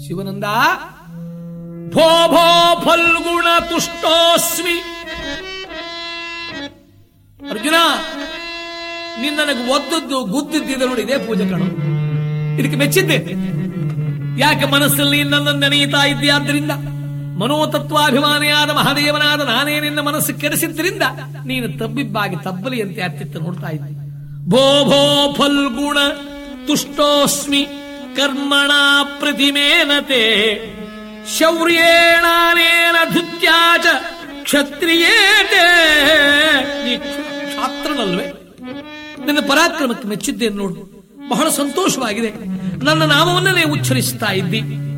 ಶಿವನಂದ, ಭೋ ಭೋ ಫಲ್ಗುಣ ತುಷ್ಟೋಸ್ಮಿ. ಅರ್ಜುನ, ನೀನ್ ನನಗೆ ಒದ್ದದ್ದು ಗುದ್ದಿದ್ದಿದೆ ನೋಡಿ, ಇದೇ ಪೂಜೆ ಕಣ. ಇದಕ್ಕೆ ಮೆಚ್ಚಿದ್ದೆ. ಯಾಕೆ ಮನಸ್ಸಲ್ಲಿ ನನ್ನನ್ನು ನೆನೆಯುತ್ತಾ ಇದ್ದೀಯಾದ್ದರಿಂದ ಮನೋತತ್ವಾಭಿಮಾನಿಯಾದ ಮಹಾದೇವನಾದ ನಾನೇ ನಿನ್ನ ಮನಸ್ಸು ಕೆಡಿಸಿದ್ದರಿಂದ ನೀನು ತಬ್ಬಿಬ್ಬಾಗಿ ತಬ್ಬಲಿಯಂತೆ ಅತ್ತಿತ್ತ ನೋಡ್ತಾ ಇದ್ದಿ. ಭೋ ಭೋ ಫಲ್ಗುಣ ತುಷ್ಟೋಸ್ಮಿ ಕರ್ಮಣ ಪ್ರತಿಮೇನತೆ ಶೌರ್ಯೇಣಾನೇನ ಧುತ್ಯಾಚ ಕ್ಷತ್ರಿಯೇತೆ. ನೀ ಕ್ಷಾತ್ರನಲ್ವೇ? ನಿನ್ನ ಪರಾಕ್ರಮಕ್ಕೆ ಮೆಚ್ಚಿದ್ದೇನೆ ನೋಡು. ಬಹಳ ಸಂತೋಷವಾಗಿದೆ. ನನ್ನ ನಾಮವನ್ನೇ ಉಚ್ಚರಿಸ್ತಾ ಇದ್ದಿ.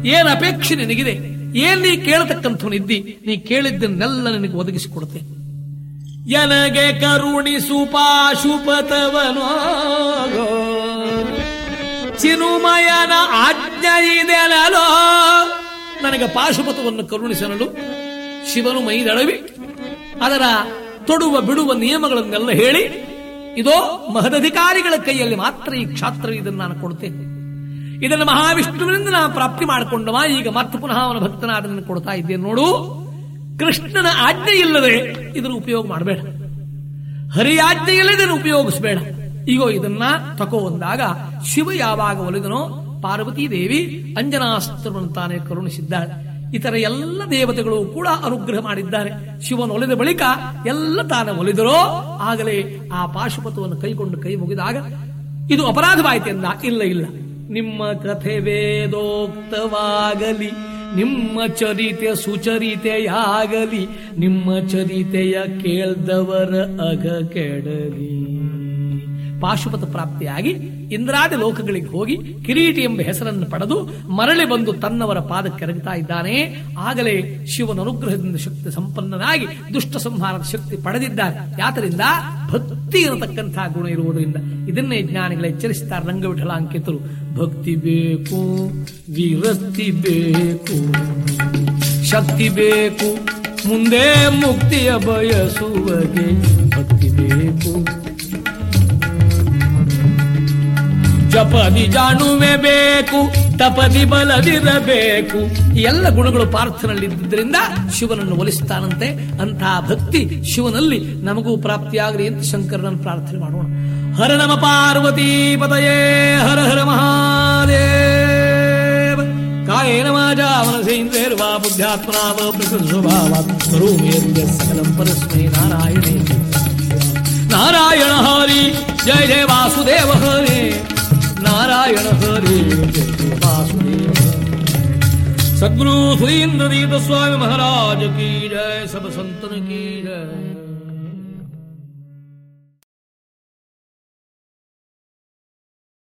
ಏನ್ ಅಪೇಕ್ಷೆ ನಿನಗಿದೆ? ಏನ್ ನೀ ಕೇಳತಕ್ಕಂಥವನಿದ್ದಿ? ನೀ ಕೇಳಿದ್ದನ್ನೆಲ್ಲ ನಿನಗೆ ಒದಗಿಸಿಕೊಡುತ್ತೆ ಎನಗೆ ಕರುಣಿಸು ಪಾಶುಪತವನೋ ಚಿನುಮಯನ ಆಜ್ಞೆಯಿದೆಲೋ ನನಗೆ ಪಾಶುಪತವನ್ನು ಕರುಣಿಸಲು ಶಿವನು ಮೈದಳವಿ ಅದರ ತೊಡುವ ಬಿಡುವ ನಿಯಮಗಳನ್ನೆಲ್ಲ ಹೇಳಿ, ಇದೋ ಮಹದಧಿಕಾರಿಗಳ ಕೈಯಲ್ಲಿ ಮಾತ್ರ ಈ ಕ್ಷಾತ್ರ ಇದನ್ನು ನಾನು ಕೊಡ್ತೇನೆ. ಇದನ್ನು ಮಹಾವಿಷ್ಣುವಿನಿಂದ ನಾನು ಪ್ರಾಪ್ತಿ ಮಾಡಿಕೊಂಡವ, ಈಗ ಮತ್ತೆ ಪುನಃ ಅವನ ಭಕ್ತನಾದ ನಿನ್ನ ಕೊಡ್ತಾ ಇದ್ದೇನೆ ನೋಡು. ಕೃಷ್ಣನ ಆಜ್ಞೆ ಇಲ್ಲದೆ ಇದನ್ನು ಉಪಯೋಗ ಮಾಡಬೇಡ. ಹರಿಯಾಜ್ಞೆ ಇದನ್ನು ಉಪಯೋಗಿಸಬೇಡ. ಈಗ ಇದನ್ನ ತಕೋ ಅಂದಾಗ ಶಿವ ಯಾವಾಗ ಒಲಿದನೋ ಪಾರ್ವತಿ ದೇವಿ ಅಂಜನಾಸ್ತ್ರವನ್ನು ತಾನೇ ಕರುಣಿಸಿದ್ದಾಳೆ. ಇತರ ಎಲ್ಲ ದೇವತೆಗಳು ಕೂಡ ಅನುಗ್ರಹ ಮಾಡಿದ್ದಾರೆ. ಶಿವನ ಒಲಿದ ಬಳಿಕ ಎಲ್ಲ ತಾನ ಒಲಿದರೋ ಆಗಲೇ ಆ ಪಾಶುಪತವನ್ನು ಕೈಕೊಂಡು ಕೈ ಮುಗಿದಾಗ ಇದು ಅಪರಾಧವಾಯಿತೆಂದ. ಇಲ್ಲ ಇಲ್ಲ. ನಿಮ್ಮ ಕಥೆ ವೇದೋಕ್ತವಾಗಲಿ. ನಿಮ್ಮ ಚರಿತೆ ಸುಚರಿತೆಯಾಗಲಿ ನಿಮ್ಮ ಚರಿತೆಯ ಕೇಳ್ದವರ ಅಗ ಕೆಡಲಿ. ಪಾಶುಪತ ಪ್ರಾಪ್ತಿಯಾಗಿ ಇಂದ್ರಾದಿ ಲೋಕಗಳಿಗೆ ಹೋಗಿ ಕಿರೀಟಿ ಎಂಬ ಹೆಸರನ್ನು ಪಡೆದು ಮರಳಿ ಬಂದು ತನ್ನವರ ಪಾದಕ್ಕೆ ಎರಗುತ್ತಾ ಇದ್ದಾನೆ. ಆಗಲೇ ಶಿವನ ಅನುಗ್ರಹದಿಂದ ಶಕ್ತಿ ಸಂಪನ್ನನಾಗಿ ದುಷ್ಟ ಸಂಹಾರದ ಶಕ್ತಿ ಪಡೆದಿದ್ದಾನೆ. ಯಾತರಿಂದ? ಭಕ್ತಿ ಇರತಕ್ಕಂತಹ ಗುಣ ಇರುವುದರಿಂದ. ಇದನ್ನೇ ಜ್ಞಾನಿಗಳು ಎಚ್ಚರಿಸುತ್ತಾರೆ ರಂಗವಿಠಲ ಅಂಕಿತರು ಭಕ್ತಿ ಬೇಕು, ವಿರಕ್ತಿ ಬೇಕು, ಶಕ್ತಿ ಬೇಕು, ಮುಂದೆ ಮುಕ್ತಿಯ ಬಯಸುವಗೆ. ಜಪದಿ ಜಾಣುವೆ ಬೇಕು, ತಪದಿ ಬಲದಿರಬೇಕು. ಎಲ್ಲ ಗುಣಗಳು ಪಾರ್ಥನಲ್ಲಿ ಇದ್ದುದರಿಂದ ಶಿವನನ್ನು ಒಲಿಸ್ತಾನಂತೆ. ಅಂತಹ ಭಕ್ತಿ ಶಿವನಲ್ಲಿ ನಮಗೂ ಪ್ರಾಪ್ತಿಯಾಗಲಿ ಅಂತ ಶಂಕರನನ್ನು ಪ್ರಾರ್ಥನೆ ಮಾಡೋಣ. ಹರ ನಮ ಪಾರ್ವತಿ ಪದಯೇ ಹರ ಹರ ಮಹಾದೇವ. ಕಾಯೇನ ವಾಚಾ ಮನಸೇಂದ್ರೇರ್ವಾ ಬುದ್ಧ್ಯಾತ್ಮನಾ ಸ್ವರೂಪೇಂದ್ರ ಸಕಲಂ ಪರಸ್ಮೈ ನಾರಾಯಣೇ. ನಾರಾಯಣ ಹರಿ, ಜಯ ಜಯ ವಾಸುದೇವ ಹರಿ. नारायण हरे सदगुरु सुरेंद्र देव स्वामी महाराज की जय सब संतन की जय।